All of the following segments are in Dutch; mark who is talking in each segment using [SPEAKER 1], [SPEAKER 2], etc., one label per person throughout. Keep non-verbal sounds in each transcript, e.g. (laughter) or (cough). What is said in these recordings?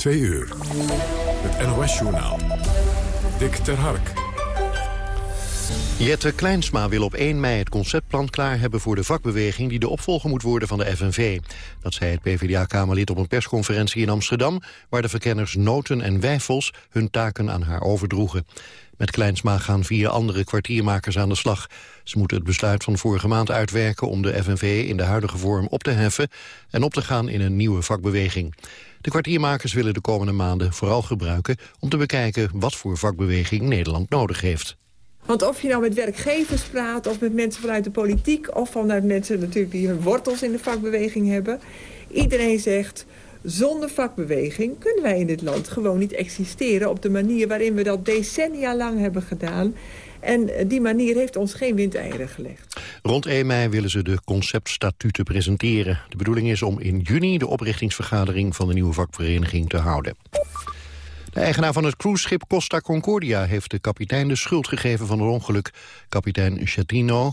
[SPEAKER 1] Twee uur. Het NOS-journaal. Dick ter Hark.
[SPEAKER 2] Jette Kleinsma wil op 1 mei het conceptplan klaar hebben voor de vakbeweging die de opvolger moet worden van de FNV. Dat zei het PvdA-kamerlid op een persconferentie in Amsterdam, waar de verkenners Noten en Wijfels hun taken aan haar overdroegen. Met Kleinsma gaan vier andere kwartiermakers aan de slag. Ze moeten het besluit van vorige maand uitwerken om de FNV in de huidige vorm op te heffen en op te gaan in een nieuwe vakbeweging. De kwartiermakers willen de komende maanden vooral gebruiken om te bekijken wat voor vakbeweging Nederland nodig heeft.
[SPEAKER 3] Want of je nou met werkgevers praat of met mensen vanuit de politiek... of vanuit mensen natuurlijk die hun wortels in de vakbeweging hebben... iedereen zegt, zonder vakbeweging kunnen wij in dit land gewoon niet existeren... op de manier waarin we dat decennia lang hebben gedaan... En die manier heeft ons geen windeieren gelegd.
[SPEAKER 2] Rond 1 mei willen ze de conceptstatuten presenteren. De bedoeling is om in juni de oprichtingsvergadering van de nieuwe vakvereniging te houden. De eigenaar van het cruiseschip Costa Concordia heeft de kapitein de schuld gegeven van het ongeluk. Kapitein Chatino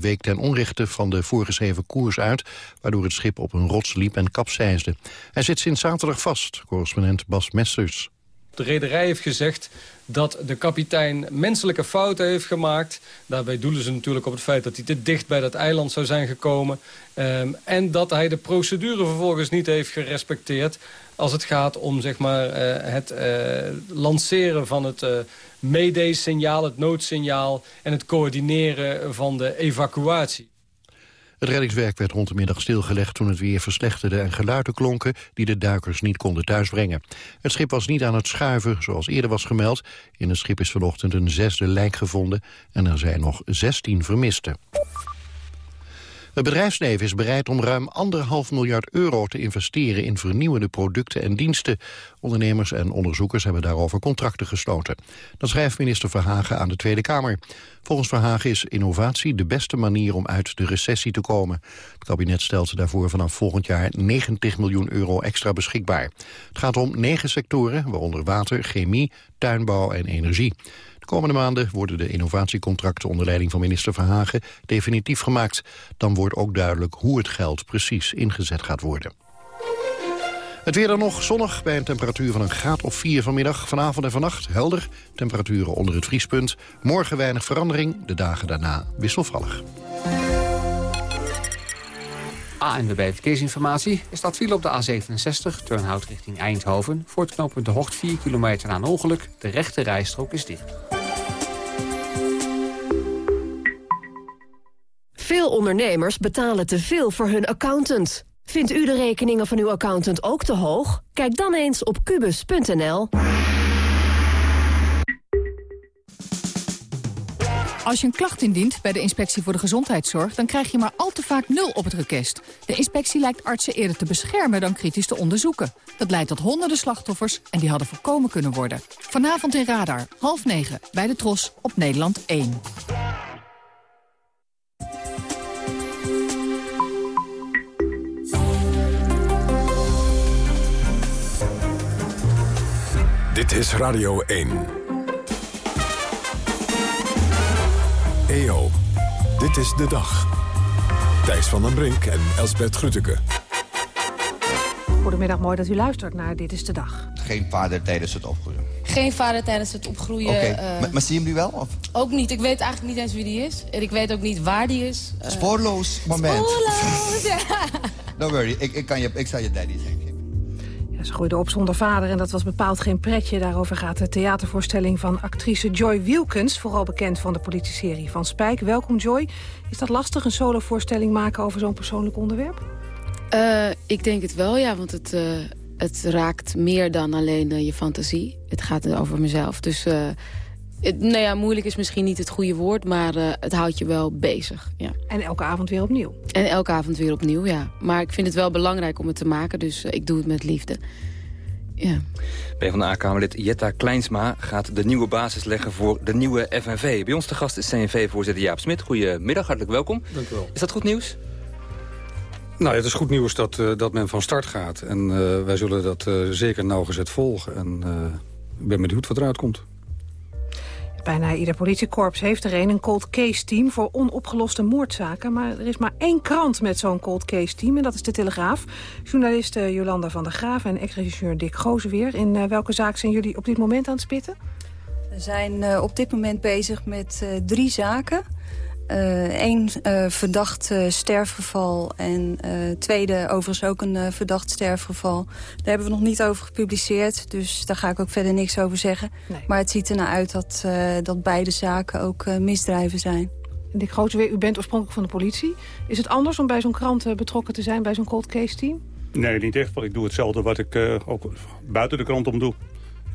[SPEAKER 2] week ten onrechte van de voorgeschreven koers uit, waardoor het schip op een rots liep en kapseisde. Hij zit sinds zaterdag vast, correspondent Bas Mesters.
[SPEAKER 4] De rederij heeft gezegd dat de kapitein menselijke fouten heeft gemaakt. Daarbij doelen ze natuurlijk op het feit dat hij te dicht bij dat eiland zou zijn gekomen. Um, en dat hij de procedure vervolgens niet heeft gerespecteerd... als het gaat om zeg maar, uh, het uh, lanceren van het uh, het noodsignaal... en het coördineren van de evacuatie.
[SPEAKER 2] Het reddingswerk werd rond stilgelegd toen het weer verslechterde en geluiden klonken die de duikers niet konden thuisbrengen. Het schip was niet aan het schuiven, zoals eerder was gemeld. In het schip is vanochtend een zesde lijk gevonden en er zijn nog 16 vermisten. Het bedrijfsleven is bereid om ruim anderhalf miljard euro te investeren in vernieuwende producten en diensten. Ondernemers en onderzoekers hebben daarover contracten gesloten. Dat schrijft minister Verhagen aan de Tweede Kamer. Volgens Verhagen is innovatie de beste manier om uit de recessie te komen. Het kabinet stelt daarvoor vanaf volgend jaar 90 miljoen euro extra beschikbaar. Het gaat om negen sectoren, waaronder water, chemie, tuinbouw en energie. De komende maanden worden de innovatiecontracten onder leiding van minister Verhagen definitief gemaakt. Dan wordt ook duidelijk hoe het geld precies ingezet gaat worden. Het weer dan nog zonnig bij een temperatuur van een graad of 4 vanmiddag. Vanavond en vannacht helder, temperaturen onder het vriespunt. Morgen weinig verandering, de dagen daarna wisselvallig.
[SPEAKER 5] ANWB Verkeersinformatie. Er staat file op de A67, Turnhout richting Eindhoven. Voor het knooppunt de Hocht 4 kilometer na een ongeluk. De rechte rijstrook is dicht.
[SPEAKER 6] Veel ondernemers betalen te veel voor hun accountant. Vindt u de rekeningen van uw accountant ook te hoog? Kijk dan eens op kubus.nl.
[SPEAKER 7] Als je een klacht indient bij de Inspectie voor de Gezondheidszorg... dan krijg je maar al te vaak nul op het rekest. De inspectie lijkt artsen eerder te beschermen dan kritisch te onderzoeken. Dat leidt tot honderden slachtoffers en die hadden voorkomen kunnen worden. Vanavond in Radar, half negen, bij de Tros op Nederland 1.
[SPEAKER 1] Dit is Radio 1. EO, dit is de dag. Thijs van den Brink en Elsbert Grütke.
[SPEAKER 8] Goedemiddag, mooi dat u luistert naar Dit is de Dag.
[SPEAKER 9] Geen vader tijdens het opgroeien?
[SPEAKER 10] Geen vader tijdens het opgroeien.
[SPEAKER 9] Oké, okay. uh, maar zie je hem nu wel? Of?
[SPEAKER 10] Ook niet. Ik weet eigenlijk niet eens wie die is. En ik weet ook niet waar die is.
[SPEAKER 9] Uh, Spoorloos moment.
[SPEAKER 10] Spoorloos, (laughs) ja.
[SPEAKER 9] Don't worry, ik, ik, kan je, ik zal je daddy zijn.
[SPEAKER 8] Ze groeide op zonder vader en dat was bepaald geen pretje. Daarover gaat de theatervoorstelling van actrice Joy Wilkens... vooral bekend van de politieserie Van Spijk. Welkom Joy. Is dat lastig, een solovoorstelling maken over zo'n persoonlijk onderwerp?
[SPEAKER 10] Uh, ik denk het wel, ja, want het, uh, het raakt meer dan alleen uh, je fantasie. Het gaat over mezelf, dus... Het, nou ja, moeilijk is misschien niet het goede woord, maar het houdt je wel bezig. Ja.
[SPEAKER 8] En elke avond weer opnieuw?
[SPEAKER 10] En elke avond weer opnieuw, ja. Maar ik vind het wel belangrijk om het te maken, dus ik doe het met liefde. Ja.
[SPEAKER 11] PvdA-kamerlid Jetta Kleinsma gaat de nieuwe basis leggen voor de nieuwe FNV. Bij ons te gast is CNV-voorzitter Jaap Smit. Goedemiddag, hartelijk welkom.
[SPEAKER 12] Dank u wel.
[SPEAKER 11] Is dat goed nieuws?
[SPEAKER 12] Nou, ja, het is goed nieuws dat, uh, dat men van start gaat. En uh, wij zullen dat uh, zeker nauwgezet volgen. En ik ben benieuwd wat eruit komt.
[SPEAKER 8] Bijna ieder politiekorps heeft er een, een cold case team voor onopgeloste moordzaken. Maar er is maar één krant met zo'n cold case team en dat is de Telegraaf. Journalisten Jolanda van der Graaf en ex-regisseur Dick Gozenweer. In uh, welke zaak zijn jullie op dit moment aan het spitten?
[SPEAKER 13] We zijn uh, op dit moment bezig met drie zaken. Eén uh, verdacht uh, sterfgeval en uh, tweede overigens ook een verdacht sterfgeval. Daar hebben we nog niet over gepubliceerd, dus daar ga ik ook verder niks over zeggen. Nee. Maar het ziet ernaar uit dat, dat beide zaken ook misdrijven zijn.
[SPEAKER 8] Dick Grootweer, u bent oorspronkelijk van de politie. Is het anders om bij zo'n krant betrokken te zijn, bij zo'n cold case team?
[SPEAKER 12] Nee, niet echt, want ik doe hetzelfde wat ik ook buiten de krant om doe.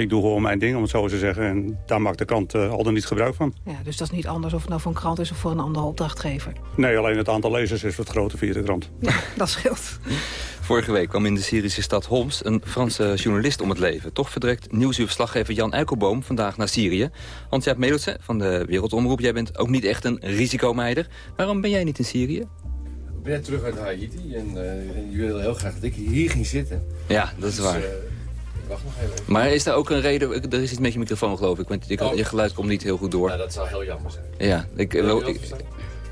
[SPEAKER 12] Ik doe gewoon mijn ding, om het zo te zeggen. En daar maakt de krant uh, al dan niet gebruik van.
[SPEAKER 8] Ja, dus dat is niet anders of het nou voor een krant is of voor een andere opdrachtgever?
[SPEAKER 12] Nee, alleen het aantal lezers is wat groter via de krant.
[SPEAKER 8] Ja, dat scheelt. (laughs)
[SPEAKER 11] Vorige week kwam in de Syrische stad Homs een Franse journalist om het leven. Toch vertrekt nieuwsuurverslaggever Jan Eikelboom vandaag naar Syrië. Hans-Jaap Melotse van de Wereldomroep, jij bent ook niet echt een risicomeider. Waarom ben jij niet in Syrië?
[SPEAKER 14] Ik ben net terug uit Haiti en uh, je wil heel graag dat ik hier ging zitten.
[SPEAKER 11] Ja, dat is
[SPEAKER 14] dus,
[SPEAKER 11] waar.
[SPEAKER 14] Uh, wacht nog even.
[SPEAKER 11] Maar is er ook een reden... Er is iets met je microfoon, geloof ik. Want je,
[SPEAKER 14] Oh.
[SPEAKER 11] je geluid komt niet heel goed door.
[SPEAKER 14] Nou, dat zou heel jammer zijn.
[SPEAKER 11] Ja, ik,
[SPEAKER 14] Wil verstaan?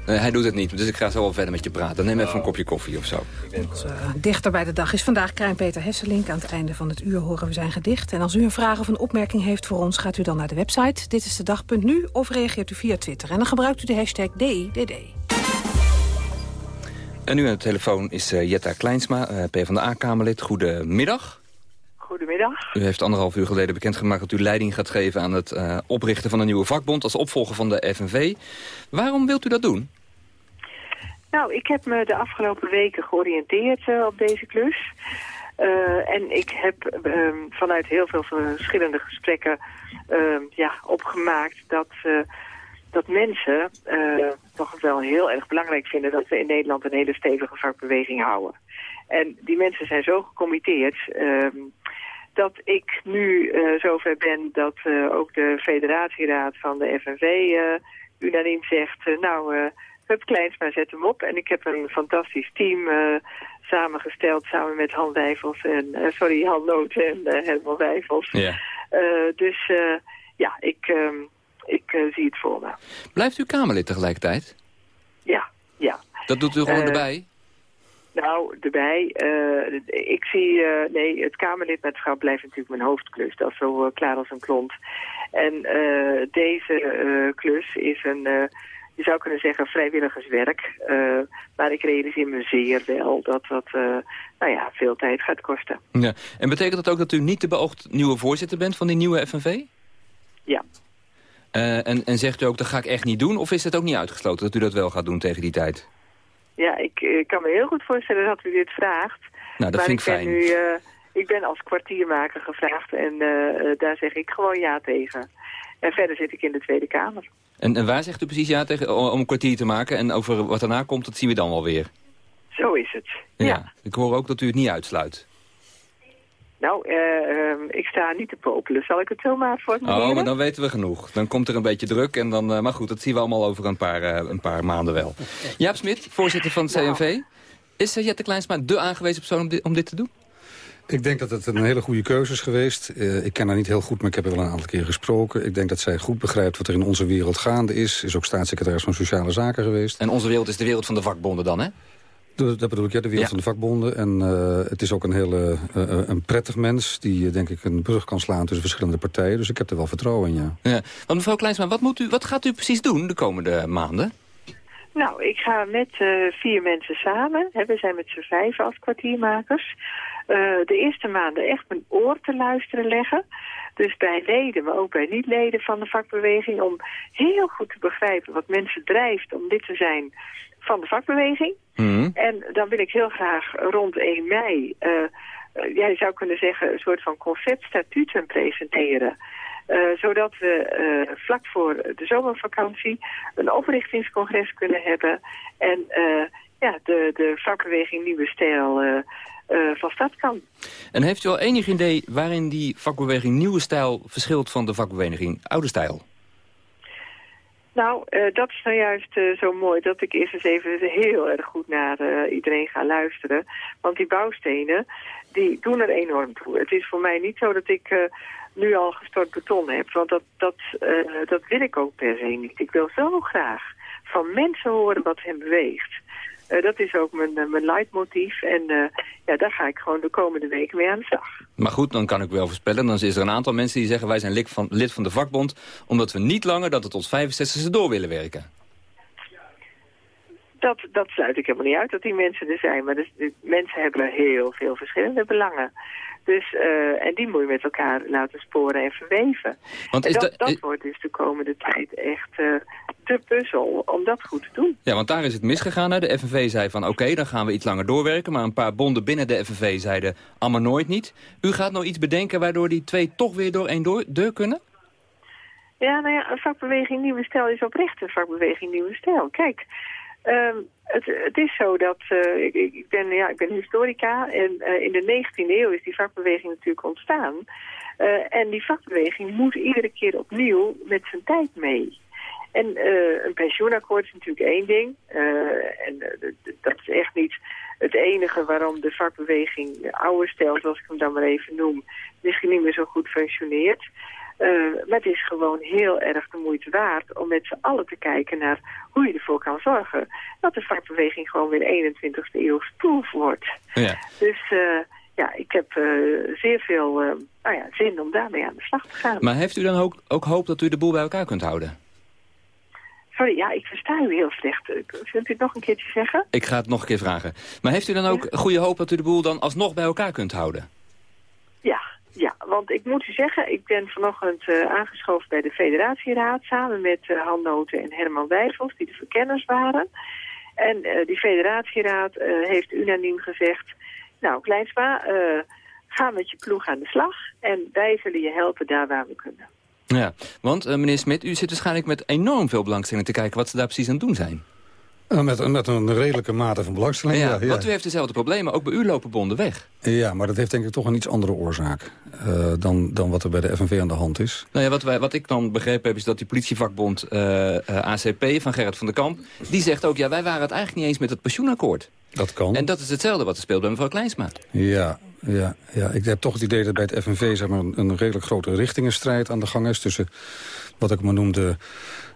[SPEAKER 11] eh, hij doet het niet, dus ik ga zo wel verder met je praten. Neem
[SPEAKER 14] Oh.
[SPEAKER 11] even een kopje koffie of zo.
[SPEAKER 8] Dichter bij de dag is vandaag Krijn-Peter Hesselink. Aan het einde van het uur horen we zijn gedicht. En als u een vraag of een opmerking heeft voor ons... gaat u dan naar de website Dit is de dag.nu of reageert u via Twitter. En dan gebruikt u de hashtag DIDD.
[SPEAKER 11] En nu aan de telefoon is eh, Jetta Kleinsma, eh, PvdA-Kamerlid. Goedemiddag.
[SPEAKER 15] Goedemiddag.
[SPEAKER 11] U heeft anderhalf uur geleden bekendgemaakt dat u leiding gaat geven... aan het eh, oprichten van een nieuwe vakbond als opvolger van de FNV. Waarom wilt u dat doen?
[SPEAKER 15] Nou, ik heb me de afgelopen weken georiënteerd eh, op deze klus. Eh, en ik heb ehm, vanuit heel veel verschillende gesprekken ehm, ja, opgemaakt dat, dat mensen toch wel heel erg belangrijk vinden dat we in Nederland een hele stevige vakbeweging houden. En die mensen zijn zo gecommitteerd ehm, dat ik nu eh, zover ben dat eh, ook de federatieraad van de FNV eh, unaniem zegt... nou, Hup Kleinsma, zet hem op. En ik heb een fantastisch team samengesteld samen met Han Wijfels en... sorry, Han Noot en Herman Wijfels.
[SPEAKER 11] Ja.
[SPEAKER 15] Dus ja, ik, ehm, ik zie het voor me.
[SPEAKER 11] Blijft u Kamerlid tegelijkertijd?
[SPEAKER 15] Ja, ja.
[SPEAKER 11] Dat doet u gewoon erbij?
[SPEAKER 15] Nou, erbij. eh, ik zie, eh, nee, het Kamerlidmaatschap blijft natuurlijk mijn hoofdklus. Dat is zo eh, klaar als een klont. En deze klus is een, je zou kunnen zeggen, vrijwilligerswerk. Maar ik realiseer me zeer wel dat dat, nou ja, veel tijd gaat kosten.
[SPEAKER 11] Ja. En betekent dat ook dat u niet de beoogd nieuwe voorzitter bent van die nieuwe FNV?
[SPEAKER 15] Ja.
[SPEAKER 11] En, en zegt u ook, dat ga ik echt niet doen? Of is het ook niet uitgesloten dat u dat wel gaat doen tegen die tijd?
[SPEAKER 15] Ja, ik kan me heel goed voorstellen dat u dit vraagt.
[SPEAKER 11] Nou, dat
[SPEAKER 15] maar
[SPEAKER 11] vind ik
[SPEAKER 15] ben
[SPEAKER 11] fijn.
[SPEAKER 15] Nu, eh, ik ben als kwartiermaker gevraagd en eh, eh, daar zeg ik gewoon ja tegen. En verder zit ik in de Tweede Kamer.
[SPEAKER 11] En, en waar zegt u precies ja tegen om om een kwartier te maken? En over wat daarna komt, dat zien we dan wel weer.
[SPEAKER 15] Zo is het.
[SPEAKER 11] Ja. Ik hoor ook dat u het niet uitsluit.
[SPEAKER 15] Nou, eh, ehm, ik sta niet te popelen. Zal ik het zomaar formuleren?
[SPEAKER 11] Oh, maar dan weten we genoeg. Dan komt er een beetje druk. En dan, eh, maar goed, dat zien we allemaal over een paar, eh, een paar maanden wel. Jaap Smit, voorzitter van het CNV. Is uh, Jette Kleinsma de aangewezen persoon om dit, om dit te doen?
[SPEAKER 12] Ik denk dat het een hele goede keuze is geweest. Eh, ik ken haar niet heel goed, maar ik heb er wel een aantal keer gesproken. Ik denk dat zij goed begrijpt wat er in onze wereld gaande is. Is ook staatssecretaris van Sociale Zaken geweest.
[SPEAKER 11] En onze wereld is de wereld van de vakbonden dan, hè?
[SPEAKER 12] Dat, dat bedoel ik, ja, de wereld
[SPEAKER 11] Ja.
[SPEAKER 12] van de vakbonden. En eh, het is ook een hele eh, eh, een prettig mens die, denk ik, een brug kan slaan tussen verschillende partijen. Dus ik heb er wel vertrouwen in, ja.
[SPEAKER 11] Ja. Want mevrouw Kleinsma, wat, moet u, wat gaat u precies doen de komende maanden?
[SPEAKER 15] Nou, ik ga met eh, vier mensen samen. Hè, we zijn met z'n vijf als kwartiermakers. eh, de eerste maanden echt mijn oor te luisteren leggen. Dus bij leden, maar ook bij niet-leden van de vakbeweging... om heel goed te begrijpen wat mensen drijft om lid te zijn van de vakbeweging. En dan wil ik heel graag rond 1 mei... eh, eh, jij zou kunnen zeggen een soort van conceptstatuten presenteren... Eh, zodat we vlak voor de zomervakantie een oprichtingscongres kunnen hebben. En ja, de, de vakbeweging Nieuwe Stijl van start kan.
[SPEAKER 11] En heeft u al enig idee waarin die vakbeweging nieuwe stijl verschilt van de vakbeweging oude stijl?
[SPEAKER 15] Nou, uh, dat is nou juist uh, zo mooi dat ik eerst eens even heel erg goed naar uh, iedereen ga luisteren. Want die bouwstenen, die doen er enorm toe. Het is voor mij niet zo dat ik nu al gestort beton heb. Want dat, dat, dat wil ik ook per se niet. Ik wil zo graag van mensen horen wat hen beweegt. Uh, dat is ook mijn, uh, mijn leidmotief. En uh, ja, daar ga ik gewoon de komende weken mee aan de slag.
[SPEAKER 11] Maar goed, dan kan ik wel voorspellen. Dan is er een aantal mensen die zeggen... wij zijn lid van, lid van de vakbond... omdat we niet langer dat het tot 65e door willen werken.
[SPEAKER 15] Dat, dat sluit ik helemaal niet uit dat die mensen er zijn. Maar dus, mensen hebben heel veel verschillende belangen. Dus, uh, en die moet je met elkaar laten sporen en verweven. Want is en dat, dat wordt dus de komende tijd echt uh, de puzzel om dat goed te doen.
[SPEAKER 11] Ja, want daar is het misgegaan. Hè? De FNV zei van oké, okay, dan gaan we iets langer doorwerken. Maar een paar bonden binnen de FNV zeiden allemaal nooit niet. U gaat nou iets bedenken waardoor die twee toch weer door één door, deur kunnen?
[SPEAKER 15] Ja, nou ja, een vakbeweging Nieuwe Stijl is oprecht een vakbeweging Nieuwe Stijl. Kijk, um, het, het, is zo dat, uh, ik, ik, ben, ja, ik ben historica en uh, in de 19e eeuw is die vakbeweging natuurlijk ontstaan. Uh, en die vakbeweging moet iedere keer opnieuw met zijn tijd mee. En een pensioenakkoord is natuurlijk één ding. en dat is echt niet het enige waarom de vakbeweging, de oude stijl zoals ik hem dan maar even noem, misschien niet meer zo goed functioneert. Uh, maar het is gewoon heel erg de moeite waard om met z'n allen te kijken naar hoe je ervoor kan zorgen dat de vakbeweging gewoon weer 21ste eeuw proef wordt.
[SPEAKER 11] Ja.
[SPEAKER 15] Dus uh, ja, ik heb uh, zeer veel nou ja, zin om daarmee aan de slag te gaan.
[SPEAKER 11] Maar heeft u dan ook, ook hoop dat u de boel bij elkaar kunt houden?
[SPEAKER 15] Sorry, ja, ik versta u heel slecht. Kunt u het nog een keertje zeggen?
[SPEAKER 11] Ik ga het nog een keer vragen. Maar heeft u dan ook goede hoop dat u de boel dan alsnog bij elkaar kunt houden?
[SPEAKER 15] Ja, ja, want ik moet u zeggen, ik ben vanochtend uh, aangeschoven bij de federatieraad... samen met uh, Han Noten en Herman Wijfels, die de verkenners waren. En uh, die federatieraad heeft unaniem gezegd... nou, Kleinsma, ga met je ploeg aan de slag... en wij zullen je helpen daar waar we kunnen.
[SPEAKER 11] Ja, want meneer Smit, u zit waarschijnlijk met enorm veel belangstelling te kijken... wat ze daar precies aan het doen zijn.
[SPEAKER 12] Uh, met, met, een redelijke mate van belangstelling, ja,
[SPEAKER 11] ja, Want u heeft dezelfde problemen, ook bij u lopen bonden weg.
[SPEAKER 12] Ja, maar dat heeft denk ik toch een iets andere oorzaak... Uh, dan, dan wat er bij de FNV aan de hand is.
[SPEAKER 11] Nou ja, wat, wij, wat ik dan begrepen heb, is dat die politievakbond uh, ACP van Gerrit van der Kamp... die zegt ook, ja, wij waren het eigenlijk niet eens met het pensioenakkoord.
[SPEAKER 12] Dat kan.
[SPEAKER 11] En dat is hetzelfde wat er speelt bij mevrouw Kleinsma.
[SPEAKER 12] Ja, ja, ja, ik heb toch het idee dat bij het FNV zeg maar, een, een redelijk grote richtingenstrijd aan de gang is... tussen wat ik maar noemde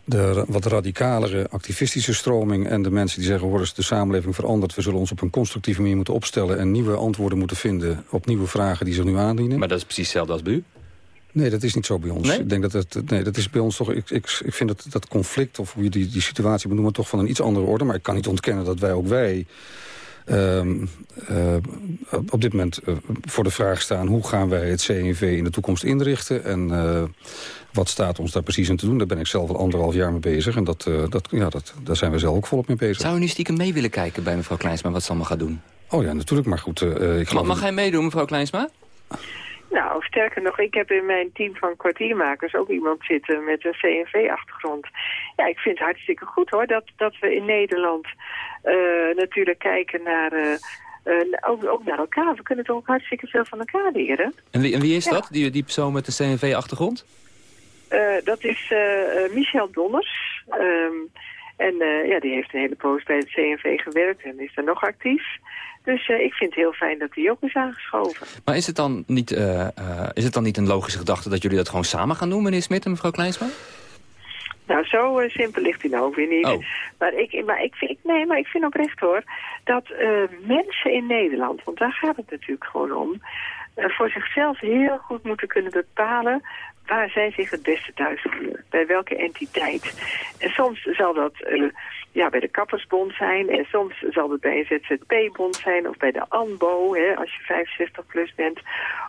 [SPEAKER 12] de wat radicalere activistische stroming... en de mensen die zeggen, hoor de samenleving verandert... we zullen ons op een constructieve manier moeten opstellen... en nieuwe antwoorden moeten vinden op nieuwe vragen die zich nu aandienen.
[SPEAKER 11] Maar dat is precies hetzelfde als bij u?
[SPEAKER 12] Nee, dat is niet zo bij ons.
[SPEAKER 11] Nee?
[SPEAKER 12] Ik denk dat het, nee, dat is bij ons toch. Ik, ik, ik vind dat, dat conflict, of hoe je die, die situatie benoemt, toch van een iets andere orde. Maar ik kan niet ontkennen dat wij ook wij Um, uh, op dit moment uh, voor de vraag staan... hoe gaan wij het CNV in de toekomst inrichten... en uh, wat staat ons daar precies in te doen. Daar ben ik zelf al anderhalf jaar mee bezig. En dat, dat, ja, dat, daar zijn we zelf ook volop mee bezig.
[SPEAKER 11] Zou u nu stiekem mee willen kijken bij mevrouw Kleinsma... wat ze allemaal gaat doen?
[SPEAKER 12] Oh ja, natuurlijk. Maar goed... ik
[SPEAKER 11] mag, mag hij meedoen, mevrouw Kleinsma?
[SPEAKER 15] Nou, sterker nog, ik heb in mijn team van kwartiermakers ook iemand zitten met een CNV-achtergrond. Ja, ik vind het hartstikke goed hoor, dat, dat we in Nederland uh, natuurlijk kijken naar... Uh, uh, ook, ook, naar elkaar. We kunnen toch ook hartstikke veel van elkaar leren.
[SPEAKER 11] En wie, en wie is ja. dat, die, die persoon met de CNV-achtergrond?
[SPEAKER 15] Dat is Michel Donners. Um, en ja, die heeft een hele poos bij het CNV gewerkt en is daar nog actief. Dus uh, ik vind het heel fijn dat die ook is aangeschoven.
[SPEAKER 11] Maar is het dan niet, uh, uh, is het dan niet een logische gedachte dat jullie dat gewoon samen gaan doen, meneer Smit en mevrouw Kleinsma?
[SPEAKER 15] Nou, zo simpel ligt hij nou ook weer niet.
[SPEAKER 11] Oh.
[SPEAKER 15] Maar, ik, maar ik vind, nee, maar ik vind oprecht hoor, dat mensen in Nederland, want daar gaat het natuurlijk gewoon om, voor zichzelf heel goed moeten kunnen bepalen waar zij zich het beste thuis voelen. Bij welke entiteit. En soms zal dat uh, ja, bij de kappersbond zijn. En soms zal het bij een ZZP-bond zijn. Of bij de ANBO, hè, als je 65 plus bent.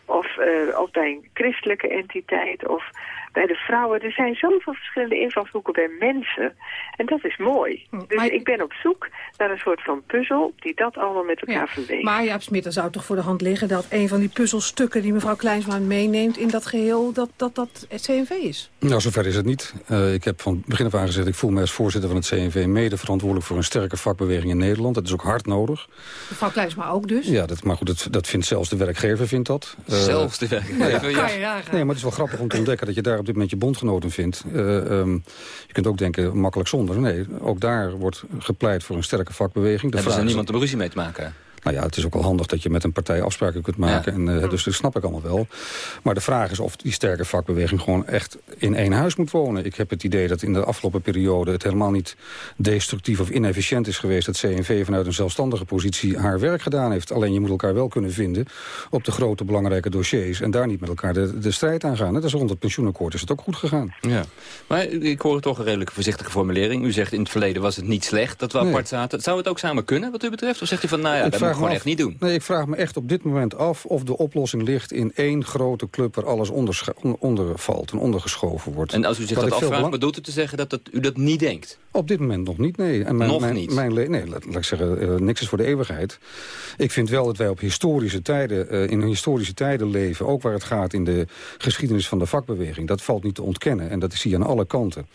[SPEAKER 15] Of, uh, of bij een christelijke entiteit. Of bij de vrouwen. Er zijn zoveel verschillende invalshoeken bij mensen. En dat is mooi. Dus maar... ik ben op zoek naar een soort van puzzel die dat allemaal met elkaar ja. verweegt.
[SPEAKER 8] Maar Jaap Smit, er zou toch voor de hand liggen dat een van die puzzels puzzelstukken die mevrouw Kleinsma meeneemt in dat geheel... dat dat, dat het CNV is?
[SPEAKER 12] Nou, zover is het niet. Uh, ik heb van begin af aan gezegd... ik voel me als voorzitter van het CNV mede verantwoordelijk... voor een sterke vakbeweging in Nederland. Dat is ook hard nodig.
[SPEAKER 8] Mevrouw Kleinsma ook dus?
[SPEAKER 12] Ja, dat, maar goed, dat, dat vindt zelfs de werkgever vindt dat.
[SPEAKER 11] Uh, zelfs de werkgever,
[SPEAKER 12] ja. ja. Nee, maar het is wel grappig om te ontdekken... dat je daar op dit moment je bondgenoten vindt. Uh, um, je kunt ook denken, makkelijk zonder. Nee, ook daar wordt gepleit voor een sterke vakbeweging.
[SPEAKER 11] De Hebben ze niemand om ruzie mee te maken?
[SPEAKER 12] Nou ja, het is ook wel handig dat je met een partij afspraken kunt maken. En, uh, dus dat snap ik allemaal wel. Maar de vraag is of die sterke vakbeweging gewoon echt in één huis moet wonen. Ik heb het idee dat in de afgelopen periode het helemaal niet destructief of inefficiënt is geweest. Dat CNV vanuit een zelfstandige positie haar werk gedaan heeft. Alleen je moet elkaar wel kunnen vinden op de grote belangrijke dossiers. En daar niet met elkaar de, de strijd aan gaan. Net als rond het pensioenakkoord is het ook goed gegaan.
[SPEAKER 11] Ja. Maar ik hoor toch een redelijk voorzichtige formulering. U zegt in het verleden was het niet slecht dat we nee. apart zaten. Zou het ook samen kunnen wat u betreft? Of zegt u van nou ja, gewoon echt niet doen.
[SPEAKER 12] Nee, ik vraag me echt op dit moment af of de oplossing ligt in één grote club waar alles onder, onder valt en ondergeschoven wordt.
[SPEAKER 11] En als u zich dat afvraagt, bedoelt u te zeggen dat, dat u dat niet denkt?
[SPEAKER 12] Op dit moment nog niet, nee.
[SPEAKER 11] En mijn, nog mijn, niet?
[SPEAKER 12] Mijn nee, laat, laat, ik zeggen, uh, niks is voor de eeuwigheid. Ik vind wel dat wij op historische tijden, uh, in historische tijden leven, ook waar het gaat in de geschiedenis van de vakbeweging. Dat valt niet te ontkennen en dat zie je aan alle kanten.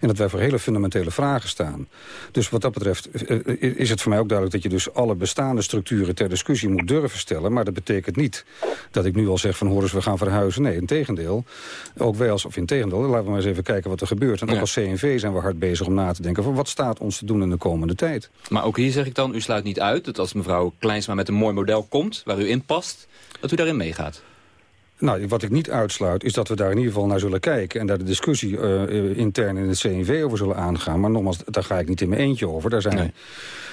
[SPEAKER 12] En dat wij voor hele fundamentele vragen staan. Dus wat dat betreft uh, is het voor mij ook duidelijk dat je dus alle bestaande structuren ter discussie moet durven stellen. Maar dat betekent niet dat ik nu al zeg van hoor eens we gaan verhuizen. Nee, in tegendeel. Ook wij als, of in tegendeel, laten we maar eens even kijken wat er gebeurt. En ook als CNV zijn we hard bezig om na te denken van wat staat ons te doen in de komende tijd.
[SPEAKER 11] Maar ook hier zeg ik dan, u sluit niet uit dat als mevrouw Kleinsma met een mooi model komt waar u in past, dat u daarin meegaat.
[SPEAKER 12] Nou, wat ik niet uitsluit is dat we daar in ieder geval naar zullen kijken... en daar de discussie uh, intern in het CNV over zullen aangaan. Maar nogmaals, daar ga ik niet in mijn eentje over. Daar, zijn, nee.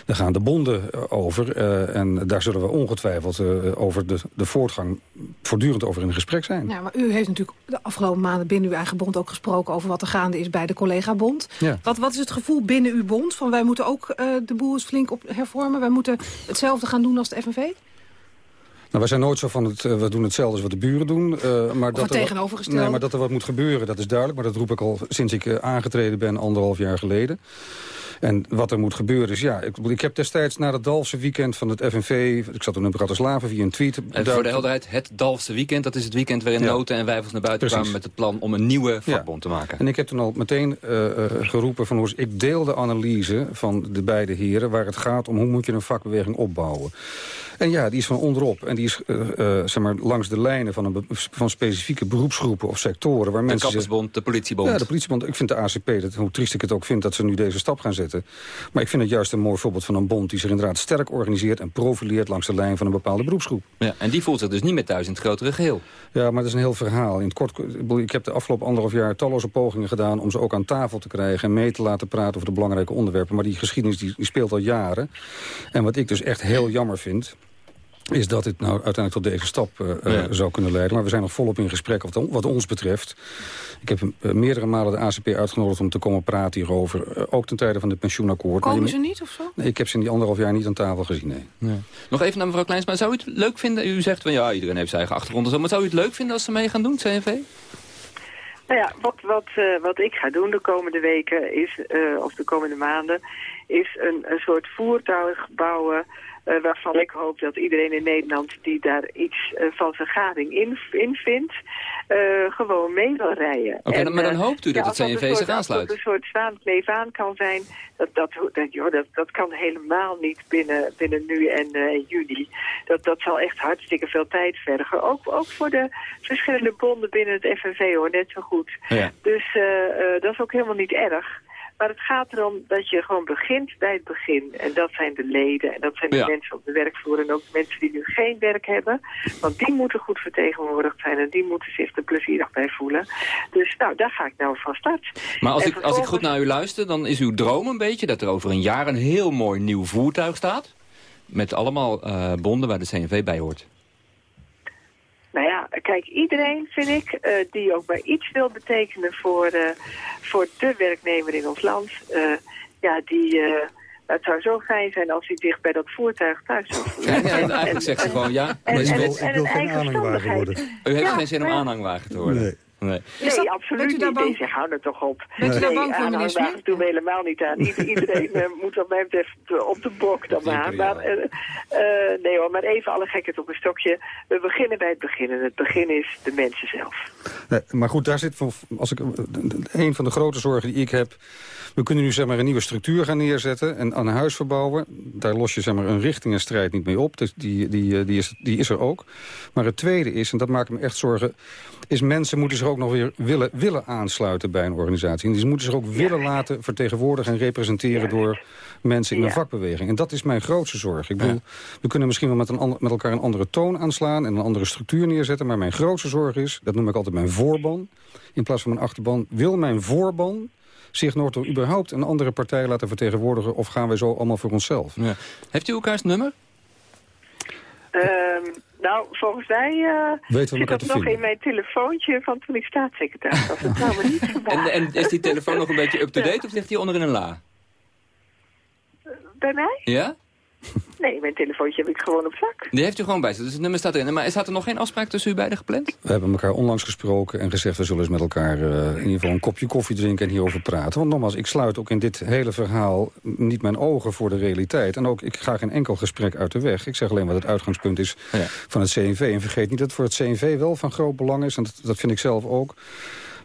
[SPEAKER 12] daar gaan de bonden over. Uh, en daar zullen we ongetwijfeld uh, over de, de voortgang voortdurend over in gesprek zijn.
[SPEAKER 8] Ja, maar u heeft natuurlijk de afgelopen maanden binnen uw eigen bond ook gesproken... over wat er gaande is bij de collega-bond. Ja. Wat, wat is het gevoel binnen uw bond? Van wij moeten ook de boel eens flink op hervormen. Wij moeten hetzelfde gaan doen als de FNV?
[SPEAKER 12] Nou, wij zijn nooit zo van, het, uh, we doen hetzelfde als wat de buren doen. Uh, maar
[SPEAKER 8] of dat tegenovergesteld.
[SPEAKER 12] Nee, maar dat er wat moet gebeuren, dat is duidelijk. Maar dat roep ik al sinds ik uh, aangetreden ben, anderhalf jaar geleden. En wat er moet gebeuren is, ja, ik, ik heb destijds na het Dalfse weekend van het FNV... ik zat toen in Bratislava via een tweet...
[SPEAKER 11] En voor de helderheid, het Dalfse weekend, dat is het weekend waarin ja. Noten en Wijfels naar buiten Precies. kwamen... met het plan om een nieuwe vakbond ja. te maken.
[SPEAKER 12] En ik heb toen al meteen uh, uh, geroepen van... ik deel de analyse van de beide heren waar het gaat om hoe moet je een vakbeweging opbouwen. En ja, die is van onderop. En die is uh, uh, zeg maar, langs de lijnen van, een van specifieke beroepsgroepen of sectoren. Waar
[SPEAKER 11] de
[SPEAKER 12] mensen
[SPEAKER 11] kappersbond, de politiebond.
[SPEAKER 12] Ja, de politiebond. Ik vind de ACP, dat, hoe triest ik het ook vind, dat ze nu deze stap gaan zetten. Maar ik vind het juist een mooi voorbeeld van een bond... die zich inderdaad sterk organiseert en profileert langs de lijn van een bepaalde beroepsgroep.
[SPEAKER 11] Ja, en die voelt zich dus niet meer thuis in het grotere geheel.
[SPEAKER 12] Ja, maar dat is een heel verhaal. In het kort, ik heb de afgelopen anderhalf jaar talloze pogingen gedaan... om ze ook aan tafel te krijgen en mee te laten praten over de belangrijke onderwerpen. Maar die geschiedenis die, die speelt al jaren. En wat ik dus echt heel jammer vind is dat dit nou uiteindelijk tot deze stap uh, ja. zou kunnen leiden. Maar we zijn nog volop in gesprek wat, wat ons betreft. Ik heb uh, meerdere malen de ACP uitgenodigd om te komen praten hierover. Uh, ook ten tijde van het pensioenakkoord.
[SPEAKER 8] Komen je, ze niet of zo?
[SPEAKER 12] Nee, ik heb ze in die anderhalf jaar niet aan tafel gezien, nee.
[SPEAKER 11] Ja. Nog even naar mevrouw Kleinsma. Zou u het leuk vinden, u zegt van ja, iedereen heeft zijn eigen achtergrond en zo. Maar zou u het leuk vinden als ze mee gaan doen, CNV?
[SPEAKER 15] Nou ja, wat, wat, uh, wat ik ga doen de komende weken is, uh, of de komende maanden, is een, een soort voertuig bouwen uh, waarvan ik hoop dat iedereen in Nederland die daar iets uh, van gading in, in vindt, uh, gewoon mee wil rijden.
[SPEAKER 11] Oké, okay, maar dan hoopt u dat het CNV zich aansluit?
[SPEAKER 15] Het een soort staand leven aan kan zijn, dat, dat, dat, joh, dat, dat kan helemaal niet binnen, binnen nu en juni. Dat, dat zal echt hartstikke veel tijd vergen. Ook, ook voor de verschillende bonden binnen het FNV hoor, net zo goed. Ja. Dus dat is ook helemaal niet erg. Maar het gaat erom dat je gewoon begint bij het begin. En dat zijn de leden en dat zijn de ja. mensen op de werkvloer... en ook de mensen die nu geen werk hebben. Want die moeten goed vertegenwoordigd zijn... en die moeten zich er plezierig bij voelen. Dus nou, daar ga ik nou van start.
[SPEAKER 11] Maar als, ik, vervolgens... als ik goed naar u luister, dan is uw droom een beetje... dat er over een jaar een heel mooi nieuw voertuig staat... met allemaal uh, bonden waar de CNV bij hoort.
[SPEAKER 15] Nou ja, kijk, iedereen, vind ik, uh, die ook maar iets wil betekenen voor, uh, voor de werknemer in ons land, uh, ja, die... het zou zo fijn zijn als hij zich bij dat voertuig thuis zou voelen.
[SPEAKER 11] Ja, en eigenlijk zegt ze gewoon ja.
[SPEAKER 15] En,
[SPEAKER 12] maar
[SPEAKER 15] en,
[SPEAKER 12] ik wil, ik wil geen aanhangwagen worden.
[SPEAKER 11] U heeft ja, geen zin om aanhangwagen te worden?
[SPEAKER 12] Nee.
[SPEAKER 11] Nee,
[SPEAKER 15] Nee,
[SPEAKER 8] dat-
[SPEAKER 15] absoluut niet.
[SPEAKER 8] bang-
[SPEAKER 15] Nee, zeg, hou er toch op.
[SPEAKER 8] Bent u daar
[SPEAKER 15] Nee,
[SPEAKER 8] bang voor, meneer Smit?
[SPEAKER 15] doen we helemaal niet aan. Ieder- iedereen eh, moet wat mij betreft op de bok dan maar. maar eh, eh, nee hoor, maar even alle gekheid op een stokje. We beginnen bij het begin. En het begin is de mensen zelf.
[SPEAKER 12] Nee, maar goed, daar zit, van- als ik, een van de grote zorgen die ik heb... we kunnen nu zeg maar, een nieuwe structuur gaan neerzetten en aan een huis verbouwen. Daar los je zeg maar, een richtingenstrijd niet mee op. Dus die, die, die, is, die is er ook. Maar het tweede is, en dat maakt me echt zorgen... is mensen moeten zich ook nog weer willen, willen aansluiten bij een organisatie. En die moeten zich ook willen laten vertegenwoordigen en representeren... door mensen in een vakbeweging. En dat is mijn grootste zorg. Ik bedoel, we kunnen misschien wel met, een ander, met elkaar een andere toon aanslaan... en een andere structuur neerzetten. Maar mijn grootste zorg is, dat noem ik altijd mijn voorban... in plaats van mijn achterban, wil mijn voorban zich nog door überhaupt een andere partij laten vertegenwoordigen... of gaan wij zo allemaal voor onszelf?
[SPEAKER 11] Ja. Heeft u elkaars nummer?
[SPEAKER 15] Ehm, nou, volgens mij eh,
[SPEAKER 12] we
[SPEAKER 15] zit dat nog
[SPEAKER 12] vinden?
[SPEAKER 15] in mijn telefoontje van toen ik staatssecretaris was. Dat zou me niet
[SPEAKER 11] En,
[SPEAKER 15] verbazen.
[SPEAKER 11] en is die telefoon nog een beetje up-to-date of ligt die onder in een la?
[SPEAKER 15] Bij mij?
[SPEAKER 11] Ja? (laughs)
[SPEAKER 15] Nee, mijn telefoontje heb ik gewoon op zak.
[SPEAKER 11] Die heeft u gewoon bij zich, dus het nummer staat erin. Maar staat er nog geen afspraak tussen u beiden gepland?
[SPEAKER 12] We hebben elkaar onlangs gesproken en gezegd... we zullen eens met elkaar eh, in ieder geval een kopje koffie drinken en hierover praten. Want nogmaals, ik sluit ook in dit hele verhaal niet mijn ogen voor de realiteit. En ook, ik ga geen enkel gesprek uit de weg. Ik zeg alleen wat het uitgangspunt is van het CNV. En vergeet niet dat het voor het CNV wel van groot belang is... en dat, dat vind ik zelf ook...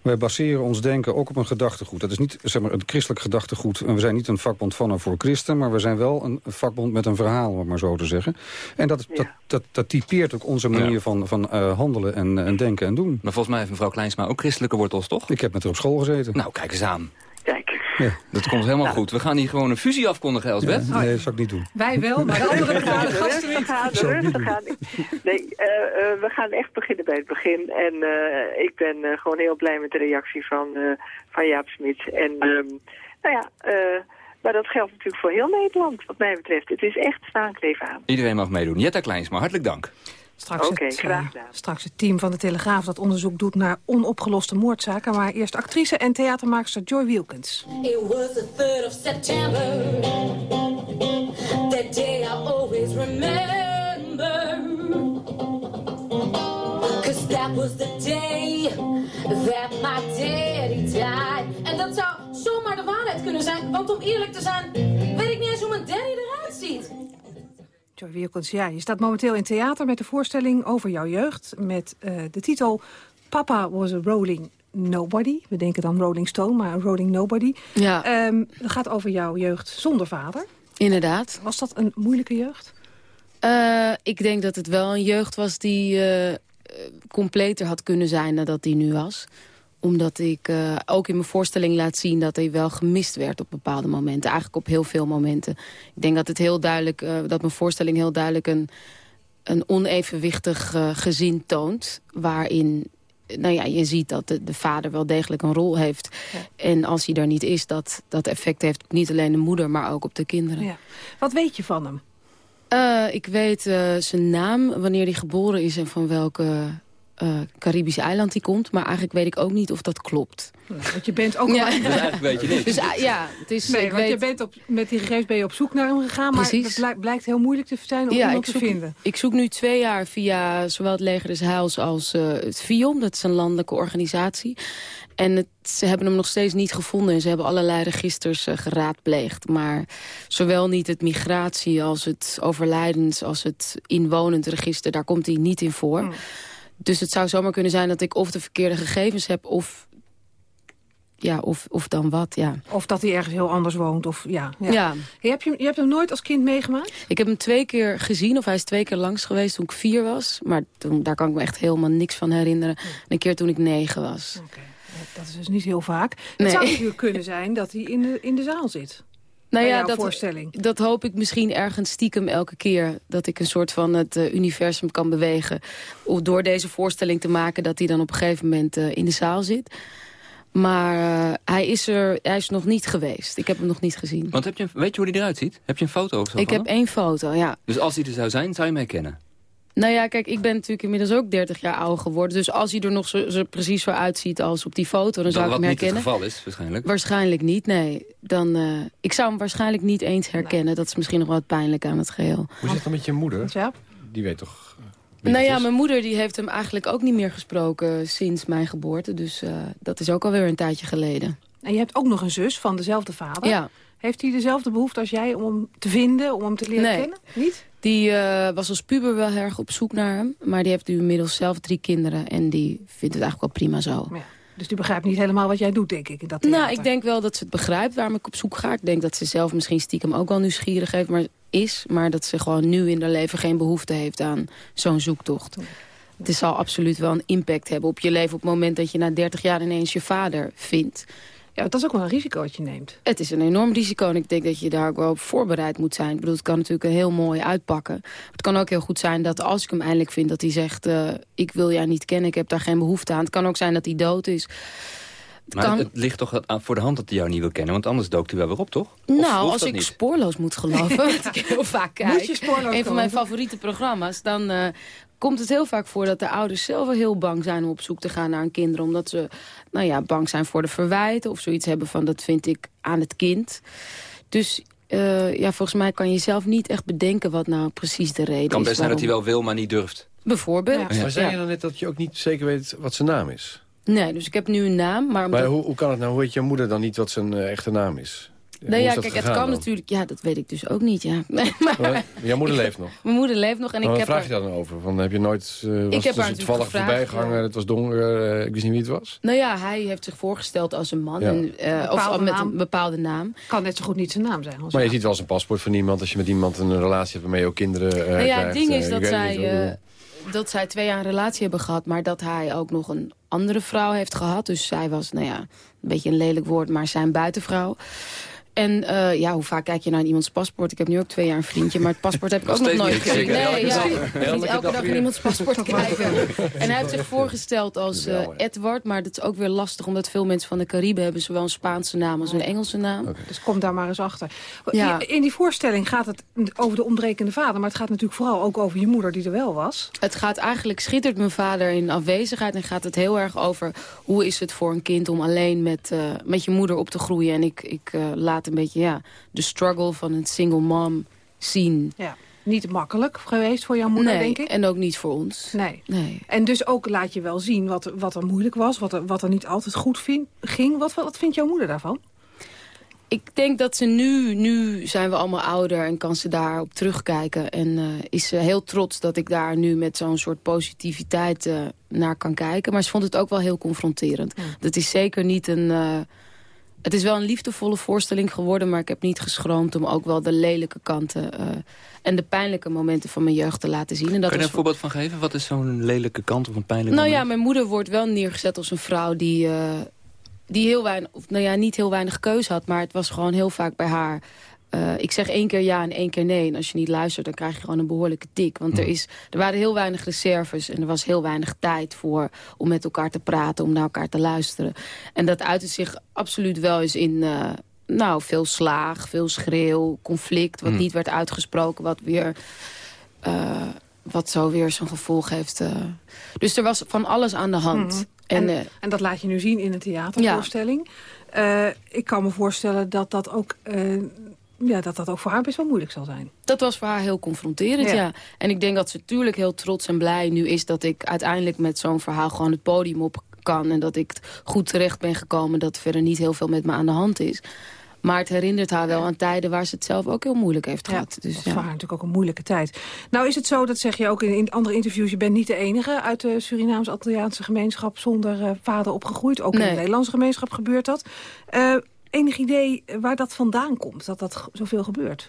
[SPEAKER 12] Wij baseren ons denken ook op een gedachtegoed. Dat is niet zeg maar, een christelijk gedachtegoed. En we zijn niet een vakbond van en voor christen... maar we zijn wel een vakbond met een verhaal, om het maar zo te zeggen. En dat, dat, dat, dat typeert ook onze manier van, van eh, handelen en, en denken en doen.
[SPEAKER 11] Maar volgens mij heeft mevrouw Kleinsma ook christelijke wortels, toch?
[SPEAKER 12] Ik heb met haar op school gezeten.
[SPEAKER 11] Nou, kijk eens aan. Dat komt helemaal goed. We gaan hier gewoon een fusie afkondigen, Elsbeth.
[SPEAKER 12] Nee, dat zou ik niet doen.
[SPEAKER 8] Wij wel, maar de andere (laughs)
[SPEAKER 15] Rustig
[SPEAKER 8] gasten
[SPEAKER 15] aan,
[SPEAKER 8] niet.
[SPEAKER 15] rustig aan,
[SPEAKER 12] Zou ik niet
[SPEAKER 15] rustig aan. Nee, eh, eh, we gaan echt beginnen bij het begin. En eh, ik ben eh, gewoon heel blij met de reactie van, eh, van Jaap Smit. En ehm, nou ja, eh, maar dat geldt natuurlijk voor heel Nederland, wat mij betreft. Het is echt staan kleven aan.
[SPEAKER 11] Iedereen mag meedoen. Jetta Kleinsma, hartelijk dank.
[SPEAKER 8] Straks,
[SPEAKER 15] Oké,
[SPEAKER 8] het,
[SPEAKER 15] graag gedaan.
[SPEAKER 8] straks het team van de Telegraaf dat onderzoek doet naar onopgeloste moordzaken. Maar eerst actrice en theatermaakster Joy Wilkins.
[SPEAKER 16] It was the 3rd of September. That day I always remember. Cause that was the day that my daddy died. En dat zou zomaar de waarheid kunnen zijn. Want om eerlijk te zijn, weet ik niet eens hoe mijn daddy eruit ziet.
[SPEAKER 8] Joy Wilkins, ja, je staat momenteel in theater met de voorstelling over jouw jeugd. Met eh, de titel Papa was a Rolling Nobody. We denken dan Rolling Stone, maar Rolling Nobody.
[SPEAKER 10] Ja.
[SPEAKER 8] Ehm, het gaat over jouw jeugd zonder vader.
[SPEAKER 10] Inderdaad.
[SPEAKER 8] Was dat een moeilijke jeugd?
[SPEAKER 10] Eh, ik denk dat het wel een jeugd was die eh, completer had kunnen zijn dan dat die nu was. Omdat ik eh, ook in mijn voorstelling laat zien dat hij wel gemist werd op bepaalde momenten. Eigenlijk op heel veel momenten. Ik denk dat, het heel duidelijk, eh, dat mijn voorstelling heel duidelijk een, een onevenwichtig eh, gezin toont. Waarin nou ja, je ziet dat de, de vader wel degelijk een rol heeft. En als hij er niet is, dat dat effect heeft op niet alleen de moeder, maar ook op de kinderen.
[SPEAKER 8] Ja. Wat weet je van hem?
[SPEAKER 10] Ik weet zijn naam, wanneer hij geboren is en van welke eh Caribisch eiland hij komt. Maar eigenlijk weet ik ook niet of dat klopt.
[SPEAKER 8] Want je bent ook
[SPEAKER 10] Ja.
[SPEAKER 8] al... (laughs)
[SPEAKER 10] Dus eigenlijk
[SPEAKER 11] weet je niks.
[SPEAKER 10] Dus ah, ja, het is,
[SPEAKER 8] Nee,
[SPEAKER 10] ik
[SPEAKER 8] want
[SPEAKER 10] weet,
[SPEAKER 8] je bent op, met die gegevens ben je op zoek naar hem gegaan. Maar het blijkt, heel moeilijk te zijn om
[SPEAKER 10] ja,
[SPEAKER 8] iemand
[SPEAKER 10] ik
[SPEAKER 8] te
[SPEAKER 10] zoek,
[SPEAKER 8] vinden.
[SPEAKER 10] ik zoek nu twee jaar via zowel het Leger des Heils als eh, het FIOM. Dat is een landelijke organisatie. En het, ze hebben hem nog steeds niet gevonden. En ze hebben allerlei registers eh, geraadpleegd. Maar zowel niet het migratie als het overlijdens... als het inwonend register, daar komt hij niet in voor.
[SPEAKER 8] Hmm.
[SPEAKER 10] Dus het zou zomaar kunnen zijn dat ik of de verkeerde gegevens heb... of, ja, of, of dan wat, ja.
[SPEAKER 8] Of dat hij ergens heel anders woont. Of, ja, ja.
[SPEAKER 10] Ja.
[SPEAKER 8] Je, hebt je, je hebt hem nooit als kind meegemaakt?
[SPEAKER 10] Ik heb hem twee keer gezien, of hij is twee keer langs geweest toen ik vier was. Maar toen, daar kan ik me echt helemaal niks van herinneren. En een keer toen ik negen was.
[SPEAKER 8] Dat is dus niet heel vaak.
[SPEAKER 10] Nee.
[SPEAKER 8] Het zou natuurlijk (laughs) kunnen zijn dat hij in de, in de zaal zit.
[SPEAKER 10] Nou ja, dat,
[SPEAKER 8] voorstelling.
[SPEAKER 10] dat hoop ik misschien ergens stiekem elke keer. Dat ik een soort van het eh, universum kan bewegen. Of door deze voorstelling te maken dat hij dan op een gegeven moment eh, in de zaal zit. Maar eh, hij, is er, hij is nog niet geweest. Ik heb hem nog niet gezien.
[SPEAKER 11] Want heb je, weet je hoe hij eruit ziet? Heb je een foto of zo
[SPEAKER 10] Ik
[SPEAKER 11] van
[SPEAKER 10] heb
[SPEAKER 11] hem?
[SPEAKER 10] één foto, ja.
[SPEAKER 11] Dus als hij er zou zijn, zou je hem herkennen?
[SPEAKER 10] Nou ja, kijk, ik ben natuurlijk inmiddels ook 30 jaar ouder geworden. Dus als hij er nog zo, zo precies zo uitziet als op die foto, dan zou ik
[SPEAKER 11] wat
[SPEAKER 10] hem
[SPEAKER 11] niet het
[SPEAKER 10] herkennen.
[SPEAKER 11] geval is, waarschijnlijk.
[SPEAKER 10] Waarschijnlijk niet, nee. Dan, eh, ik zou hem waarschijnlijk niet eens herkennen. Dat is misschien nog wat pijnlijk aan het geheel.
[SPEAKER 14] Hoe zit het dan met je moeder?
[SPEAKER 8] Ja.
[SPEAKER 14] Die weet toch...
[SPEAKER 10] Nou
[SPEAKER 14] het
[SPEAKER 10] ja, mijn moeder die heeft hem eigenlijk ook niet meer gesproken sinds mijn geboorte. Dus eh, dat is ook alweer een tijdje geleden.
[SPEAKER 8] En je hebt ook nog een zus van dezelfde vader.
[SPEAKER 10] Ja.
[SPEAKER 8] Heeft hij dezelfde behoefte als jij om hem te vinden, om hem te leren
[SPEAKER 10] Nee.
[SPEAKER 8] kennen? Niet?
[SPEAKER 10] Die eh, was als puber wel erg op zoek naar hem. Maar die heeft nu inmiddels zelf drie kinderen. En die vindt het eigenlijk wel prima zo.
[SPEAKER 8] Ja. Dus die begrijpt niet helemaal wat jij doet, denk ik. In dat theater.
[SPEAKER 10] Nou, ik denk wel dat ze het begrijpt waarom ik op zoek ga. Ik denk dat ze zelf misschien stiekem ook wel nieuwsgierig heeft, maar is. Maar dat ze gewoon nu in haar leven geen behoefte heeft aan zo'n zoektocht. Het zal absoluut wel een impact hebben op je leven... op het moment dat je na 30 jaar ineens je vader vindt.
[SPEAKER 8] Ja, dat is ook wel een risico wat je neemt.
[SPEAKER 10] Het is een enorm risico en ik denk dat je daar ook wel op voorbereid moet zijn. Ik bedoel, het kan natuurlijk een heel mooi uitpakken. Het kan ook heel goed zijn dat als ik hem eindelijk vind... dat hij zegt, eh, ik wil jou niet kennen, ik heb daar geen behoefte aan. Het kan ook zijn dat hij dood is. Het
[SPEAKER 11] Maar
[SPEAKER 10] kan...
[SPEAKER 11] het ligt toch voor de hand dat hij jou niet wil kennen? Want anders dookt hij wel weer op, toch? Of
[SPEAKER 10] Nou, als
[SPEAKER 11] dat
[SPEAKER 10] ik
[SPEAKER 11] niet?
[SPEAKER 10] spoorloos moet geloven, (laughs) wat ik heel vaak kijk.
[SPEAKER 8] Moet je Spoorloos
[SPEAKER 10] Een van mijn favoriete programma's. Dan eh, komt het heel vaak voor dat de ouders zelf wel heel bang zijn om op zoek te gaan naar een kinderen. Omdat ze nou ja, bang zijn voor de verwijten of zoiets hebben van dat vind ik aan het kind. Dus eh, ja, volgens mij kan je zelf niet echt bedenken wat nou precies de reden
[SPEAKER 11] Het kan
[SPEAKER 10] is.
[SPEAKER 11] best zijn dat hij wel wil, maar niet durft.
[SPEAKER 10] Bijvoorbeeld.
[SPEAKER 14] Maar zei
[SPEAKER 10] Ja.
[SPEAKER 14] je dan net dat je ook niet zeker weet wat zijn naam is?
[SPEAKER 10] Nee, dus ik heb nu een naam. Maar,
[SPEAKER 14] Maar
[SPEAKER 10] omdat-
[SPEAKER 14] hoe, hoe kan het nou? Hoe weet je moeder dan niet wat zijn eh, echte naam is?
[SPEAKER 10] Nou ja, kijk, het kan
[SPEAKER 14] dan?
[SPEAKER 10] natuurlijk... Ja, dat weet ik dus ook niet, ja. Nee, (laughs) maar,
[SPEAKER 14] Maar Jouw moeder leeft nog.
[SPEAKER 10] mijn moeder leeft nog en ik
[SPEAKER 14] Maar
[SPEAKER 10] heb
[SPEAKER 14] waar vraag
[SPEAKER 10] haar-
[SPEAKER 14] je dan over? Van, heb je nooit... eh was
[SPEAKER 10] heb
[SPEAKER 14] het
[SPEAKER 10] haar
[SPEAKER 14] dus toevallig voorbij gehangen, het was donker, eh, ik wist niet wie het was?
[SPEAKER 10] Nou ja, hij heeft zich voorgesteld als een man.
[SPEAKER 14] Ja.
[SPEAKER 10] En, eh, of
[SPEAKER 8] Bepaalde
[SPEAKER 10] met
[SPEAKER 8] naam.
[SPEAKER 10] een bepaalde naam.
[SPEAKER 8] Kan net zo goed niet zijn naam zijn. Als
[SPEAKER 14] Maar je ziet wel eens een paspoort van iemand... als je met iemand een relatie hebt waarmee je ook kinderen eh
[SPEAKER 10] nou ja,
[SPEAKER 14] krijgt.
[SPEAKER 10] het ding is
[SPEAKER 14] ik
[SPEAKER 10] dat zij,
[SPEAKER 14] ik
[SPEAKER 10] eh, dat zij twee jaar een relatie hebben gehad... maar dat hij ook nog een andere vrouw heeft gehad. Dus zij was, nou ja, een beetje een lelijk woord... maar zijn buitenvrouw. En eh, ja, hoe vaak kijk je naar iemands paspoort? Ik heb nu ook twee jaar een vriendje, maar het paspoort heb ik (laughs)
[SPEAKER 11] Nog
[SPEAKER 10] ook nog nooit
[SPEAKER 11] niet,
[SPEAKER 10] gezien. Nee,
[SPEAKER 11] Elke
[SPEAKER 10] ja,
[SPEAKER 11] dag.
[SPEAKER 10] niet
[SPEAKER 11] Elke
[SPEAKER 10] elke
[SPEAKER 11] dag
[SPEAKER 10] dag in
[SPEAKER 11] weer.
[SPEAKER 10] iemands paspoort (laughs) kijken. En hij heeft zich voorgesteld als eh, Edward, maar dat is ook weer lastig... omdat veel mensen van de Cariben hebben zowel een Spaanse naam als een Engelse naam.
[SPEAKER 8] Dus kom daar maar eens achter.
[SPEAKER 10] Ja.
[SPEAKER 8] In die voorstelling gaat het over de ontbrekende vader... maar het gaat natuurlijk vooral ook over je moeder die er wel was.
[SPEAKER 10] Het gaat eigenlijk, schittert mijn vader in afwezigheid... en gaat het heel erg over hoe is het voor een kind om alleen met, eh, met je moeder op te groeien. En ik, ik eh, laat een beetje ja, de struggle van een single mom zien.
[SPEAKER 8] Ja. Niet makkelijk geweest voor jouw moeder,
[SPEAKER 10] nee,
[SPEAKER 8] denk ik.
[SPEAKER 10] en ook niet voor ons.
[SPEAKER 8] Nee.
[SPEAKER 10] Nee.
[SPEAKER 8] En dus ook laat je wel zien wat, wat er moeilijk was, wat er, wat er niet altijd goed vind, ging. Wat, wat vindt jouw moeder daarvan?
[SPEAKER 10] Ik denk dat ze nu, nu zijn we allemaal ouder en kan ze daarop terugkijken. En eh, is ze heel trots dat ik daar nu met zo'n soort positiviteit eh, naar kan kijken. Maar ze vond het ook wel heel confronterend. Dat is zeker niet een... eh, het is wel een liefdevolle voorstelling geworden... maar ik heb niet geschroomd om ook wel de lelijke kanten... eh, en de pijnlijke momenten van mijn jeugd te laten zien. En dat
[SPEAKER 11] Kun je er
[SPEAKER 10] was
[SPEAKER 11] een voorbeeld van geven? Wat is zo'n lelijke kant of een pijnlijk
[SPEAKER 10] nou ja, mijn moeder wordt wel neergezet als een vrouw die, eh, die heel weinig, of nou ja, niet heel weinig keus had, maar het was gewoon heel vaak bij haar. Eh, ik zeg één keer ja en één keer nee. En als je niet luistert, dan krijg je gewoon een behoorlijke tik. Want er, is, er waren heel weinig reserves en er was heel weinig tijd voor om met elkaar te praten, om naar elkaar te luisteren. En dat uitte zich absoluut wel eens in eh, nou, veel slaag, veel schreeuw, conflict, wat
[SPEAKER 11] Hmm.
[SPEAKER 10] niet werd uitgesproken, wat weer eh, wat zo weer zijn gevolg heeft. eh. Dus er was van alles aan de hand.
[SPEAKER 8] Mhm.
[SPEAKER 10] En,
[SPEAKER 8] En, en dat laat je nu zien in een theatervoorstelling. Eh, ik kan me voorstellen dat dat, ook, eh, ja, dat dat ook voor haar best wel moeilijk zal zijn.
[SPEAKER 10] dat was voor haar heel confronterend,
[SPEAKER 8] Ja.
[SPEAKER 10] ja. En ik denk dat ze natuurlijk heel trots en blij nu is... dat ik uiteindelijk met zo'n verhaal gewoon het podium op kan... en dat ik goed terecht ben gekomen... dat verder niet heel veel met me aan de hand is. Maar het herinnert haar wel aan tijden waar ze het zelf ook heel moeilijk heeft gehad. Dus,
[SPEAKER 8] dat is voor haar natuurlijk ook een moeilijke tijd. Nou is het zo, dat zeg je ook in, andere interviews... je bent niet de enige uit de Surinaams-Antilliaanse gemeenschap... zonder eh, vader opgegroeid. Ook in de Nederlandse gemeenschap gebeurt dat. Eh, enig idee waar dat vandaan komt, dat dat zoveel gebeurt?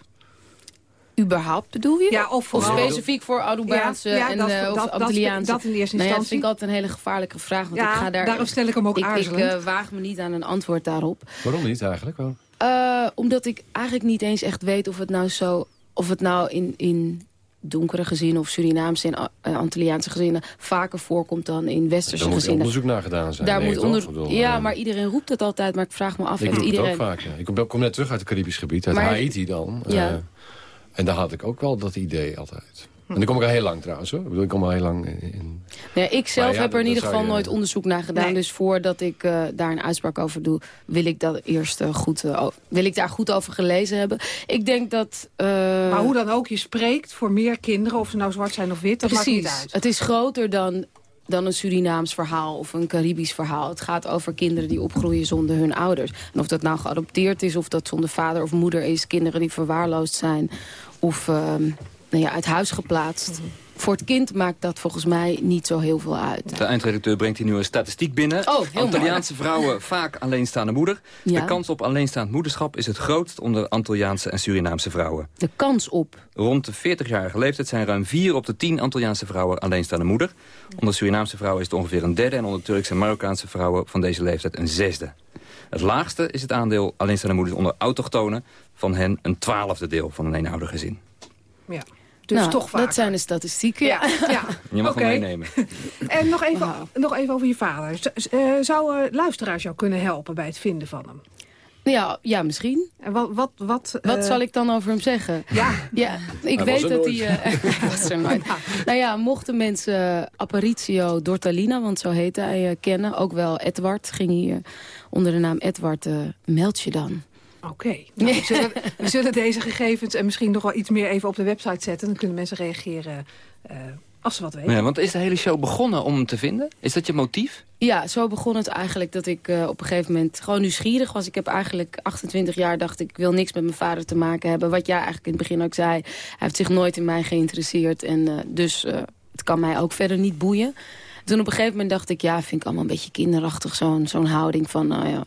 [SPEAKER 10] Überhaupt bedoel je?
[SPEAKER 8] Ja, of
[SPEAKER 10] Of
[SPEAKER 8] vooral-
[SPEAKER 10] specifiek voor Arubaanse
[SPEAKER 8] Ja, ja,
[SPEAKER 10] en
[SPEAKER 8] dat-
[SPEAKER 10] eh, of
[SPEAKER 8] dat- dat-
[SPEAKER 10] Antilliaanse?
[SPEAKER 8] dat in eerste
[SPEAKER 10] Nou ja, dat
[SPEAKER 8] instantie.
[SPEAKER 10] vind ik altijd een hele gevaarlijke vraag. Want
[SPEAKER 8] Ja,
[SPEAKER 10] ik ga daar,
[SPEAKER 8] daarom stel ik hem ook
[SPEAKER 10] ik, ik
[SPEAKER 8] aarzelend.
[SPEAKER 10] eh, waag me niet aan een antwoord daarop.
[SPEAKER 14] Waarom niet eigenlijk? Waarom?
[SPEAKER 10] Eh, omdat ik eigenlijk niet eens echt weet of het nou zo... of het nou in, in donkere gezinnen of Surinaamse en uh, Antilliaanse gezinnen... vaker voorkomt dan in westerse
[SPEAKER 14] Daar moet
[SPEAKER 10] gezinnen.
[SPEAKER 14] onderzoek naar gedaan zijn.
[SPEAKER 10] Daar moet onder...
[SPEAKER 14] bedoel,
[SPEAKER 10] ja,
[SPEAKER 14] eh,
[SPEAKER 10] maar iedereen roept het altijd. Maar ik vraag me af,
[SPEAKER 14] Ik roep
[SPEAKER 10] iedereen...
[SPEAKER 14] het ook vaak, ja. Ik kom, net terug uit het Caribisch gebied, uit
[SPEAKER 10] Maar-
[SPEAKER 14] Haiti dan.
[SPEAKER 10] Ja.
[SPEAKER 14] Eh, en daar had ik ook wel dat idee altijd. En dan kom ik al heel lang trouwens hoor. Ik bedoel, ik kom al heel lang in...
[SPEAKER 10] Nee, ik zelf
[SPEAKER 14] ja,
[SPEAKER 10] heb er in ieder geval
[SPEAKER 14] je-
[SPEAKER 10] nooit onderzoek naar gedaan. Dus voordat ik eh, daar een uitspraak over doe... wil ik, dat eerst, eh, goed, eh, wil ik daar goed over gelezen hebben. Ik denk dat... eh,
[SPEAKER 8] Maar hoe dan ook, je spreekt voor meer kinderen, of ze nou zwart zijn of wit, dat maakt niet
[SPEAKER 10] Precies.
[SPEAKER 8] uit.
[SPEAKER 10] Het is groter dan, dan een Surinaams verhaal of een Caribisch verhaal. Het gaat over kinderen die opgroeien zonder hun ouders. En of dat nou geadopteerd is, of dat zonder vader of moeder is... kinderen die verwaarloosd zijn of ehm, nou ja, uit huis geplaatst... Voor het kind maakt dat volgens mij niet zo heel veel uit.
[SPEAKER 11] De eindredacteur brengt hier nu een statistiek binnen.
[SPEAKER 10] Oh,
[SPEAKER 11] Antilliaanse vrouwen (laughs) vaak alleenstaande moeder.
[SPEAKER 10] Ja.
[SPEAKER 11] De kans op alleenstaand moederschap is het grootst onder Antilliaanse en Surinaamse vrouwen.
[SPEAKER 10] De kans op.
[SPEAKER 11] Rond de 40-jarige leeftijd zijn ruim 4 op de 10 Antilliaanse vrouwen alleenstaande moeder. Onder Surinaamse vrouwen is het ongeveer een derde... en onder Turkse en Marokkaanse vrouwen van deze leeftijd een zesde. Het laagste is het aandeel alleenstaande moeders onder autochtonen. Van hen een twaalfde deel van een eenoudergezin.
[SPEAKER 8] Ja. Dus
[SPEAKER 10] nou,
[SPEAKER 8] toch
[SPEAKER 10] dat zijn de statistieken. Ja.
[SPEAKER 8] ja. (laughs)
[SPEAKER 11] Je mag
[SPEAKER 8] Oké.
[SPEAKER 11] hem meenemen. (laughs)
[SPEAKER 8] En nog even, nog even over je vader. Eh, zou eh, luisteraars jou kunnen helpen bij het vinden van hem?
[SPEAKER 10] Ja, ja, misschien.
[SPEAKER 8] En wat, wat, wat,
[SPEAKER 10] Wat
[SPEAKER 8] eh,
[SPEAKER 10] zal ik dan over hem zeggen?
[SPEAKER 8] Ja, (laughs)
[SPEAKER 10] ja ik
[SPEAKER 8] Hij
[SPEAKER 10] weet dat hij... eh, hij was er nooit. Nou ja, mochten mensen Aparicio Dortalina, want zo heette hij, eh, kennen. Ook wel Edward, ging hier onder de naam Edward. eh, meld je dan.
[SPEAKER 8] Oké. Nou, we, (laughs) zullen, we zullen deze gegevens en misschien nog wel iets meer even op de website zetten. Dan kunnen mensen reageren eh, als ze wat weten.
[SPEAKER 11] Ja, want is de hele show begonnen om hem te vinden? Is dat je motief?
[SPEAKER 10] Ja, zo begon het eigenlijk dat ik eh, op een gegeven moment gewoon nieuwsgierig was. Ik heb eigenlijk 28 jaar dacht ik, ik wil niks met mijn vader te maken hebben. Wat jij eigenlijk in het begin ook zei. Hij heeft zich nooit in mij geïnteresseerd. En eh, dus eh, het kan mij ook verder niet boeien. Toen op een gegeven moment dacht ik, ja, vind ik allemaal een beetje kinderachtig. Zo'n zo'n houding van, nou ja,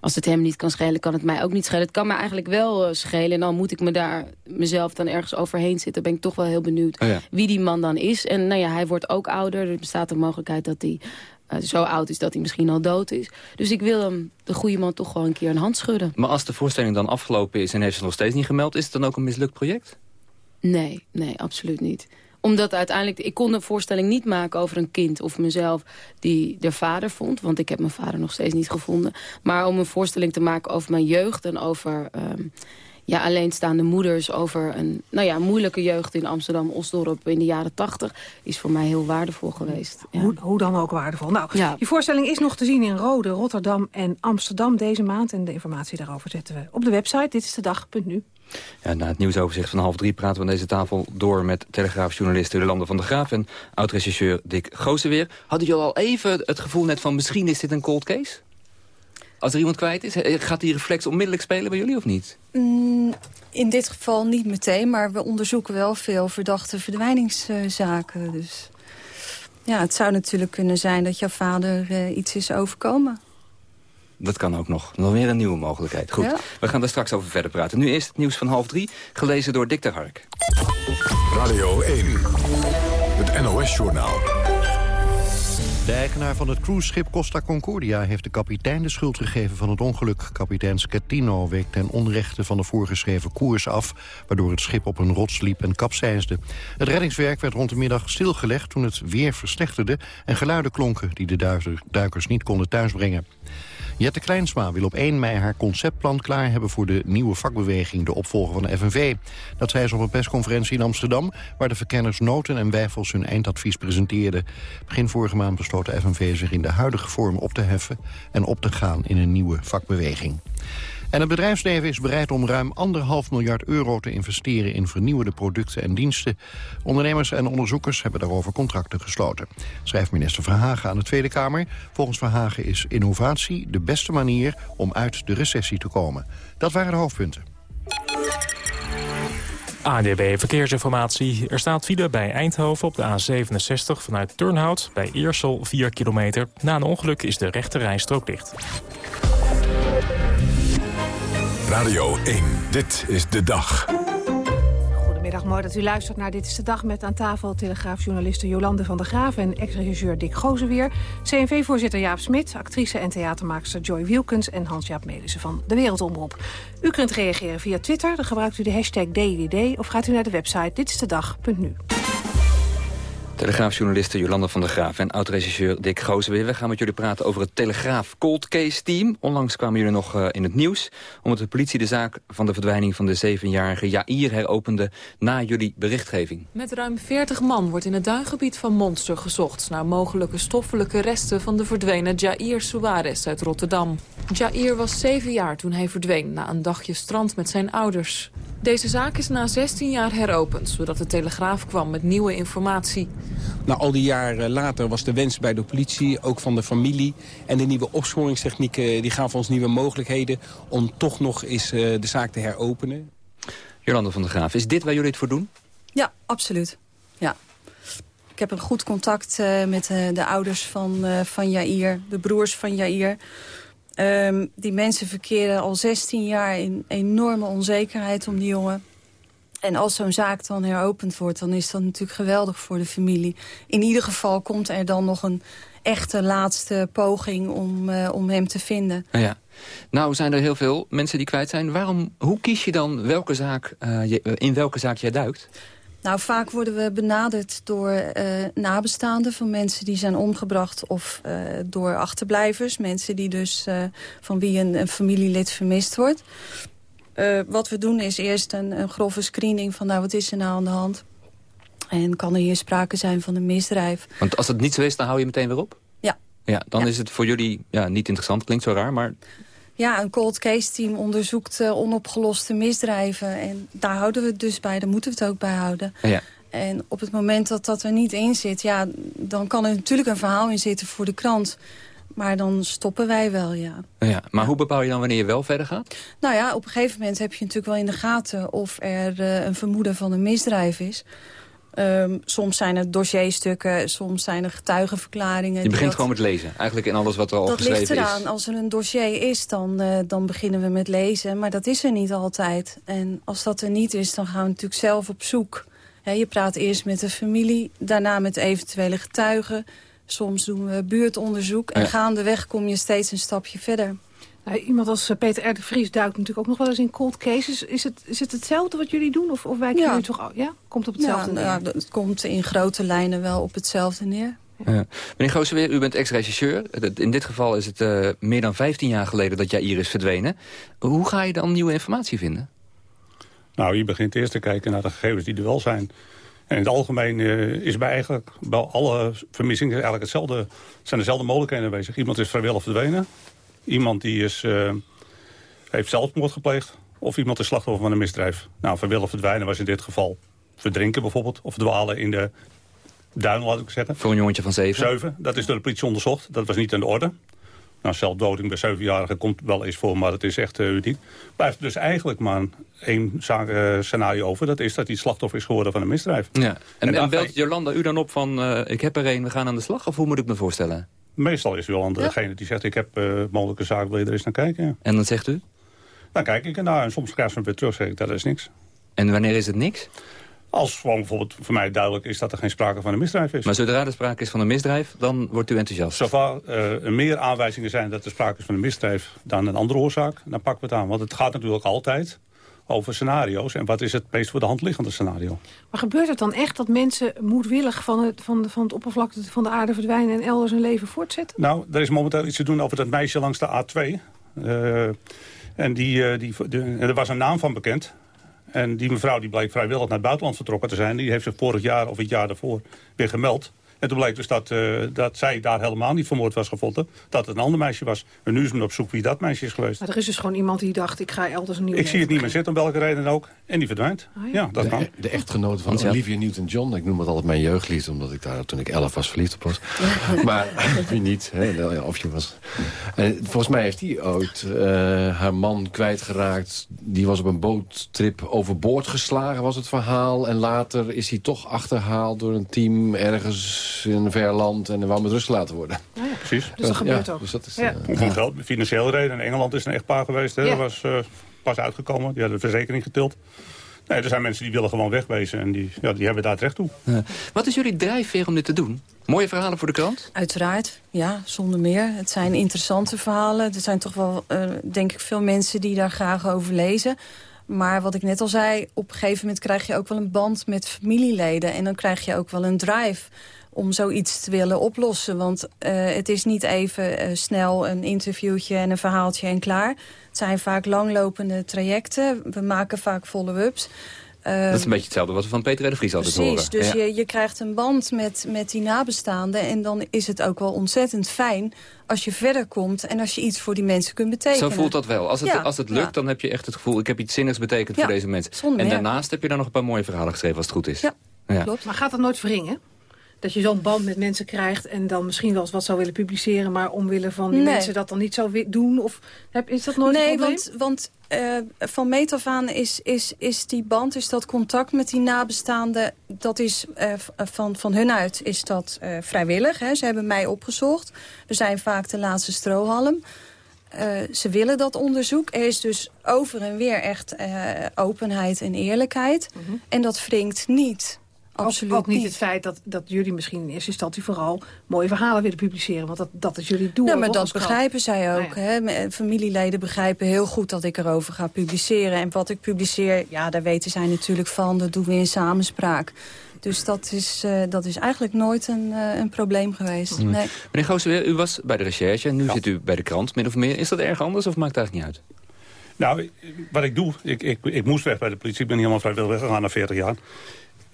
[SPEAKER 10] als het hem niet kan schelen, kan het mij ook niet schelen. Het kan mij eigenlijk wel eh, schelen. En dan moet ik me daar mezelf dan ergens overheen zitten. Ben ik toch wel heel benieuwd
[SPEAKER 11] Oh ja.
[SPEAKER 10] wie die man dan is. En nou ja, hij wordt ook ouder. Er bestaat de mogelijkheid dat hij eh, zo oud is dat hij misschien al dood is. Dus ik wil hem, de goede man, toch gewoon een keer een hand schudden.
[SPEAKER 11] Maar als de voorstelling dan afgelopen is en heeft ze nog steeds niet gemeld... is het dan ook een mislukt project?
[SPEAKER 10] Nee, nee, absoluut niet. Omdat uiteindelijk, ik kon een voorstelling niet maken over een kind of mezelf die de vader vond. Want ik heb mijn vader nog steeds niet gevonden. Maar om een voorstelling te maken over mijn jeugd en over ehm, ja, alleenstaande moeders. Over een nou ja, moeilijke jeugd in Amsterdam-Osdorp in de jaren tachtig. Is voor mij heel waardevol geweest. Ja.
[SPEAKER 8] Hoe, hoe dan ook waardevol. Nou,
[SPEAKER 10] Ja.
[SPEAKER 8] je voorstelling is nog te zien in Rode, Rotterdam en Amsterdam deze maand. En de informatie daarover zetten we op de website. Dit is de dag.nu.
[SPEAKER 11] Ja, na het nieuwsoverzicht van half drie praten we aan deze tafel door... met telegraafjournalist Jolande van der Graaf en oud-rechercheur Dick Gooseweer. Hadden jullie al even het gevoel net van misschien is dit een cold case? Als er iemand kwijt is, gaat die reflex onmiddellijk spelen bij jullie of niet?
[SPEAKER 13] Mm, in dit geval niet meteen, maar we onderzoeken wel veel verdachte verdwijningszaken. Dus ja, het zou natuurlijk kunnen zijn dat jouw vader eh, iets is overkomen.
[SPEAKER 11] Dat kan ook nog. Nog weer een nieuwe mogelijkheid. Goed,
[SPEAKER 13] Ja.
[SPEAKER 11] we gaan daar straks over verder praten. Nu eerst het nieuws van half drie, gelezen door Dick de Hark.
[SPEAKER 1] Radio 1, het NOS-journaal.
[SPEAKER 2] De eigenaar van het cruiseschip Costa Concordia heeft de kapitein de schuld gegeven van het ongeluk. Kapitein Scatino week ten onrechte van de voorgeschreven koers af... waardoor het schip op een rots liep en kapseisde. Het reddingswerk werd rond de middag stilgelegd toen het weer verslechterde... en geluiden klonken die de duikers niet konden thuisbrengen. Jette Kleinsma wil op 1 mei haar conceptplan klaar hebben... voor de nieuwe vakbeweging, de opvolger van de FNV. Dat zei ze op een persconferentie in Amsterdam... waar de verkenners Noten en Wijfels hun eindadvies presenteerden. Begin vorige maand besloot de FNV zich in de huidige vorm op te heffen... en op te gaan in een nieuwe vakbeweging. En het bedrijfsleven is bereid om ruim anderhalf miljard euro te investeren in vernieuwende producten en diensten. Ondernemers en onderzoekers hebben daarover contracten gesloten. Schrijft minister Verhagen aan de Tweede Kamer. Volgens Verhagen is innovatie de beste manier om uit de recessie te komen. Dat waren de hoofdpunten.
[SPEAKER 17] ADB Verkeersinformatie. Er staat file bij Eindhoven op de A67 vanuit Turnhout. Bij Eersel 4 kilometer. Na een ongeluk is de rechte rijstrook dicht.
[SPEAKER 1] Radio 1, dit is de dag.
[SPEAKER 8] Goedemiddag, mooi dat u luistert naar Dit is de Dag... met aan tafel telegraafjournaliste Jolande van der Graaf... en ex-regisseur Dick Gozenweer, CNV-voorzitter Jaap Smit... actrice en theatermaakster Joy Wilkens... en Hans-Jaap Melissen van De Wereldomroep. U kunt reageren via Twitter, dan gebruikt u de hashtag DDD... of gaat u naar de website ditstedag.nu.
[SPEAKER 11] Telegraafjournaliste Jolanda van der Graaf en oud-regisseur Dick Goosenweer. We gaan met jullie praten over het Telegraaf Cold Case Team. Onlangs kwamen jullie nog uh, in het nieuws... omdat de politie de zaak van de verdwijning van de zevenjarige Jair heropende... na jullie berichtgeving.
[SPEAKER 18] Met ruim 40 man wordt in het duingebied van Monster gezocht... naar mogelijke stoffelijke resten van de verdwenen Jair Suarez uit Rotterdam. Jair was zeven jaar toen hij verdween na een dagje strand met zijn ouders. Deze zaak is na 16 jaar heropend, zodat de Telegraaf kwam met nieuwe informatie.
[SPEAKER 19] Na al die jaren later was de wens bij de politie, ook van de familie... en de nieuwe opsporingstechnieken die gaven ons nieuwe mogelijkheden... om toch nog eens uh, de zaak te heropenen.
[SPEAKER 11] Jolanda van der Graaf, is dit waar jullie het voor doen?
[SPEAKER 13] Ja, absoluut. Ja. Ik heb een goed contact uh, met uh, de ouders van, van Jair, de broers van Jair... Um, die mensen verkeren al 16 jaar in enorme onzekerheid om die jongen. En als zo'n zaak dan heropend wordt, dan is dat natuurlijk geweldig voor de familie. In ieder geval komt er dan nog een echte laatste poging om, uh, om hem te vinden.
[SPEAKER 11] Ja. Nou zijn er heel veel mensen die kwijt zijn. Waarom, hoe kies je dan welke zaak, uh, je, in welke zaak jij duikt?
[SPEAKER 13] Nou, vaak worden we benaderd door uh, nabestaanden van mensen die zijn omgebracht... of uh, door achterblijvers, mensen die dus, uh, van wie een, een, familielid vermist wordt. wat we doen is eerst een, een, grove screening van nou, wat is er nou aan de hand? En kan er hier sprake zijn van een misdrijf?
[SPEAKER 11] Want als het niet zo is, dan hou je meteen weer op?
[SPEAKER 13] Ja.
[SPEAKER 11] Ja, dan
[SPEAKER 13] ja.
[SPEAKER 11] is het voor jullie ja, niet interessant, klinkt zo raar, maar...
[SPEAKER 13] Ja, een cold case team onderzoekt uh, onopgeloste misdrijven. En daar houden we het dus bij, daar moeten we het ook bij houden.
[SPEAKER 11] Ja.
[SPEAKER 13] En op het moment dat dat er niet in zit... ja, dan kan er natuurlijk een verhaal in zitten voor de krant. Maar dan stoppen wij wel, ja.
[SPEAKER 11] ja maar hoe bepaal je dan wanneer je wel verder gaat?
[SPEAKER 13] Nou ja, op een gegeven moment heb je natuurlijk wel in de gaten... of er uh, een vermoeden van een misdrijf is... Um, soms zijn het dossierstukken, soms zijn er getuigenverklaringen.
[SPEAKER 11] Je begint dat... gewoon met lezen, eigenlijk in alles wat er al
[SPEAKER 13] dat
[SPEAKER 11] geschreven is.
[SPEAKER 13] Dat ligt eraan. Als er een dossier is, dan, uh, dan beginnen we met lezen. Maar dat is er niet altijd. En als dat er niet is, dan gaan we natuurlijk zelf op zoek. Je praat eerst met de familie, daarna met eventuele getuigen. Soms doen we buurtonderzoek. En ja. gaandeweg kom je steeds een stapje verder.
[SPEAKER 8] Nou, iemand als Peter R. de Vries duikt natuurlijk ook nog wel eens in cold cases. Is het, is het hetzelfde wat jullie doen? Of, of wijken
[SPEAKER 13] ja.
[SPEAKER 8] jullie toch... Ja, komt op hetzelfde
[SPEAKER 13] ja,
[SPEAKER 8] neer?
[SPEAKER 13] Ja, het komt in grote lijnen wel op hetzelfde neer.
[SPEAKER 11] Ja. Meneer Gooseweer, u bent ex-regisseur. In dit geval is het uh, meer dan 15 jaar geleden dat Jair is verdwenen. Hoe ga je dan nieuwe informatie vinden?
[SPEAKER 20] Nou, je begint eerst te kijken naar de gegevens die er wel zijn. En in het algemeen uh, is bij eigenlijk bij alle vermissingen eigenlijk hetzelfde, zijn dezelfde mogelijkheden aanwezig. Iemand is vrijwillig verdwenen. Iemand die is, uh, heeft zelfmoord gepleegd. Of iemand is slachtoffer van een misdrijf. Nou, vrijwillig verdwijnen was in dit geval verdrinken bijvoorbeeld. Of dwalen in de duinen, laat ik zeggen.
[SPEAKER 11] Voor een jongetje van zeven?
[SPEAKER 20] Zeven. Dat is door de politie onderzocht. Dat was niet aan de orde. Nou, zelfdoding bij zevenjarigen komt wel eens voor, maar het is echt uh, uniek. Blijft dus eigenlijk maar één zaak, uh, scenario over. Dat is dat hij slachtoffer is geworden van een misdrijf.
[SPEAKER 11] Ja. En, en, en belt Jolanda u dan op van, uh, ik heb er één, we gaan aan de slag? Of hoe moet ik me voorstellen?
[SPEAKER 20] Meestal is Jolanda ja. degene die zegt, ik heb uh, mogelijke zaak, wil je er eens naar kijken? Ja.
[SPEAKER 11] En dan zegt u?
[SPEAKER 20] Dan kijk ik ernaar en soms krijg ze me weer terug, zeg ik, dat is niks.
[SPEAKER 11] En wanneer is het niks?
[SPEAKER 20] Als gewoon bijvoorbeeld voor mij duidelijk is dat er geen sprake van een misdrijf is.
[SPEAKER 11] Maar zodra er sprake is van een misdrijf, dan wordt u enthousiast?
[SPEAKER 20] Zoveel uh, er meer aanwijzingen zijn dat er sprake is van een misdrijf dan een andere oorzaak, dan pakken we het aan. Want het gaat natuurlijk altijd over scenario's. En wat is het meest voor de hand liggende scenario?
[SPEAKER 8] Maar gebeurt het dan echt dat mensen moedwillig van het, van, de, van het oppervlakte van de aarde verdwijnen... en elders hun leven voortzetten?
[SPEAKER 20] Nou, er is momenteel iets te doen over dat meisje langs de A2. Uh, en die, uh, die, de, er was een naam van bekend. En die mevrouw die bleek vrijwillig naar het buitenland vertrokken te zijn. Die heeft zich vorig jaar of het jaar daarvoor weer gemeld. En toen bleek dus dat, uh, dat zij daar helemaal niet vermoord was gevonden. Dat het een ander meisje was. En nu is men op zoek wie dat meisje is geweest.
[SPEAKER 8] Maar er is dus gewoon iemand die dacht, ik ga elders een nieuw
[SPEAKER 20] Ik zie het niet meer zitten, om welke reden ook. En die verdwijnt. Ah, ja. ja. dat
[SPEAKER 14] de,
[SPEAKER 20] kan.
[SPEAKER 14] De echtgenote van ja. Olivia Newton-John. Ik noem het altijd mijn jeugdlied, omdat ik daar toen ik elf was verliefd op was. (laughs) maar (laughs) wie niet, hè, of je was. En volgens mij heeft die ooit uh, haar man kwijtgeraakt. Die was op een boottrip overboord geslagen, was het verhaal. En later is hij toch achterhaald door een team ergens in een ver land. En er wou met rust laten worden.
[SPEAKER 8] Ja.
[SPEAKER 20] Precies.
[SPEAKER 8] Dus dat gebeurt ook.
[SPEAKER 20] Dus dat is, ja. uh, geld, financiële reden. In Engeland is een echtpaar geweest. Hè. Ja. Dat was uh, pas uitgekomen. Die hadden de verzekering getild. Nee, er zijn mensen die willen gewoon wegwezen. En die, ja, die hebben daar terecht toe.
[SPEAKER 11] Ja. Wat is jullie drijfveer om dit te doen? Mooie verhalen voor de krant?
[SPEAKER 13] Uiteraard, ja, zonder meer. Het zijn interessante verhalen. Er zijn toch wel, uh, denk ik, veel mensen die daar graag over lezen. Maar wat ik net al zei, op een gegeven moment krijg je ook wel een band met familieleden. En dan krijg je ook wel een drive om zoiets te willen oplossen. Want uh, het is niet even uh, snel een interviewtje en een verhaaltje en klaar. Het zijn vaak langlopende trajecten. We maken vaak follow-ups.
[SPEAKER 11] Uh, dat is een beetje hetzelfde wat we van Peter de Vries altijd
[SPEAKER 13] precies,
[SPEAKER 11] horen.
[SPEAKER 13] dus
[SPEAKER 11] Ja.
[SPEAKER 13] je, je krijgt een band met, met die nabestaanden. En dan is het ook wel ontzettend fijn als je verder komt... en als je iets voor die mensen kunt betekenen.
[SPEAKER 11] Zo voelt dat wel. Als het,
[SPEAKER 13] Ja,
[SPEAKER 11] als het lukt,
[SPEAKER 13] ja.
[SPEAKER 11] dan heb je echt het gevoel... ik heb iets zinnigs betekend
[SPEAKER 13] Ja,
[SPEAKER 11] voor deze mensen. En daarnaast heb je dan nog een paar mooie verhalen geschreven als het goed is.
[SPEAKER 13] Ja,
[SPEAKER 11] Ja.
[SPEAKER 8] Klopt. Maar gaat dat nooit wringen? Dat je zo'n band met mensen krijgt en dan misschien wel eens wat zou willen publiceren... maar omwille van die
[SPEAKER 13] Nee.
[SPEAKER 8] mensen dat dan niet zou doen? Of heb, is dat nooit een
[SPEAKER 13] nee,
[SPEAKER 8] probleem?
[SPEAKER 13] want, want eh, van meet af aan is, is, is die band, is dat contact met die nabestaanden... dat is eh, v- van, van hun uit is dat eh, vrijwillig. Hè. Ze hebben mij opgezocht. We zijn vaak de laatste strohalm. Eh, ze willen dat onderzoek. Er is dus over en weer echt eh, openheid en eerlijkheid. En dat wringt niet. Absoluut
[SPEAKER 8] ook, ook niet,
[SPEAKER 13] niet.
[SPEAKER 8] het feit dat, dat jullie misschien in eerste instantie vooral mooie verhalen willen publiceren. Want dat, dat is jullie doel.
[SPEAKER 13] Ja, maar dat begrijpen zij ook.
[SPEAKER 8] Nou ja.
[SPEAKER 13] hè. Familieleden begrijpen heel goed dat ik erover ga publiceren. En wat ik publiceer, ja, daar weten zij natuurlijk van. Dat doen we in samenspraak. Dus dat is, eh, dat is eigenlijk nooit een, eh, een probleem geweest.
[SPEAKER 11] Mm.
[SPEAKER 13] Nee.
[SPEAKER 11] Meneer Gooseweer, u was bij de recherche en nu zit u bij de krant, min of meer. Is dat erg anders of maakt het eigenlijk niet uit?
[SPEAKER 20] Nou, wat ik doe, ik, ik, ik moest weg bij de politie. Ik ben niet helemaal vrijwillig weggegaan na 40 jaar.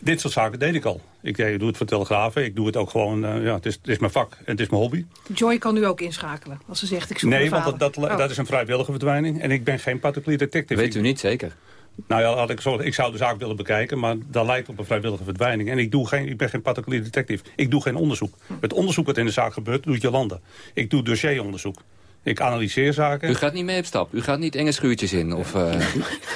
[SPEAKER 20] Dit soort zaken deed ik al. Ik, deed- ik doe het voor Telegrafen. Ik doe het ook gewoon, eh, ja, het is, het is mijn vak en het is mijn hobby.
[SPEAKER 8] Joy kan nu ook inschakelen. Als ze zegt, ik zoek
[SPEAKER 20] Nee, want dat, dat,
[SPEAKER 8] Oh.
[SPEAKER 20] dat is een vrijwillige verdwijning. En ik ben geen particulier detective.
[SPEAKER 11] Weet u niet, zeker?
[SPEAKER 20] Nou ja, had ik, zo, ik zou de zaak willen bekijken, maar dat lijkt op een vrijwillige verdwijning. En ik, doe geen, ik ben geen particulier detective. Ik doe geen onderzoek. Het onderzoek wat in de zaak gebeurt, doet Jolanda. Ik doe dossieronderzoek. Ik analyseer zaken.
[SPEAKER 11] U gaat niet mee op stap. U gaat niet enge schuurtjes in. Of, eh,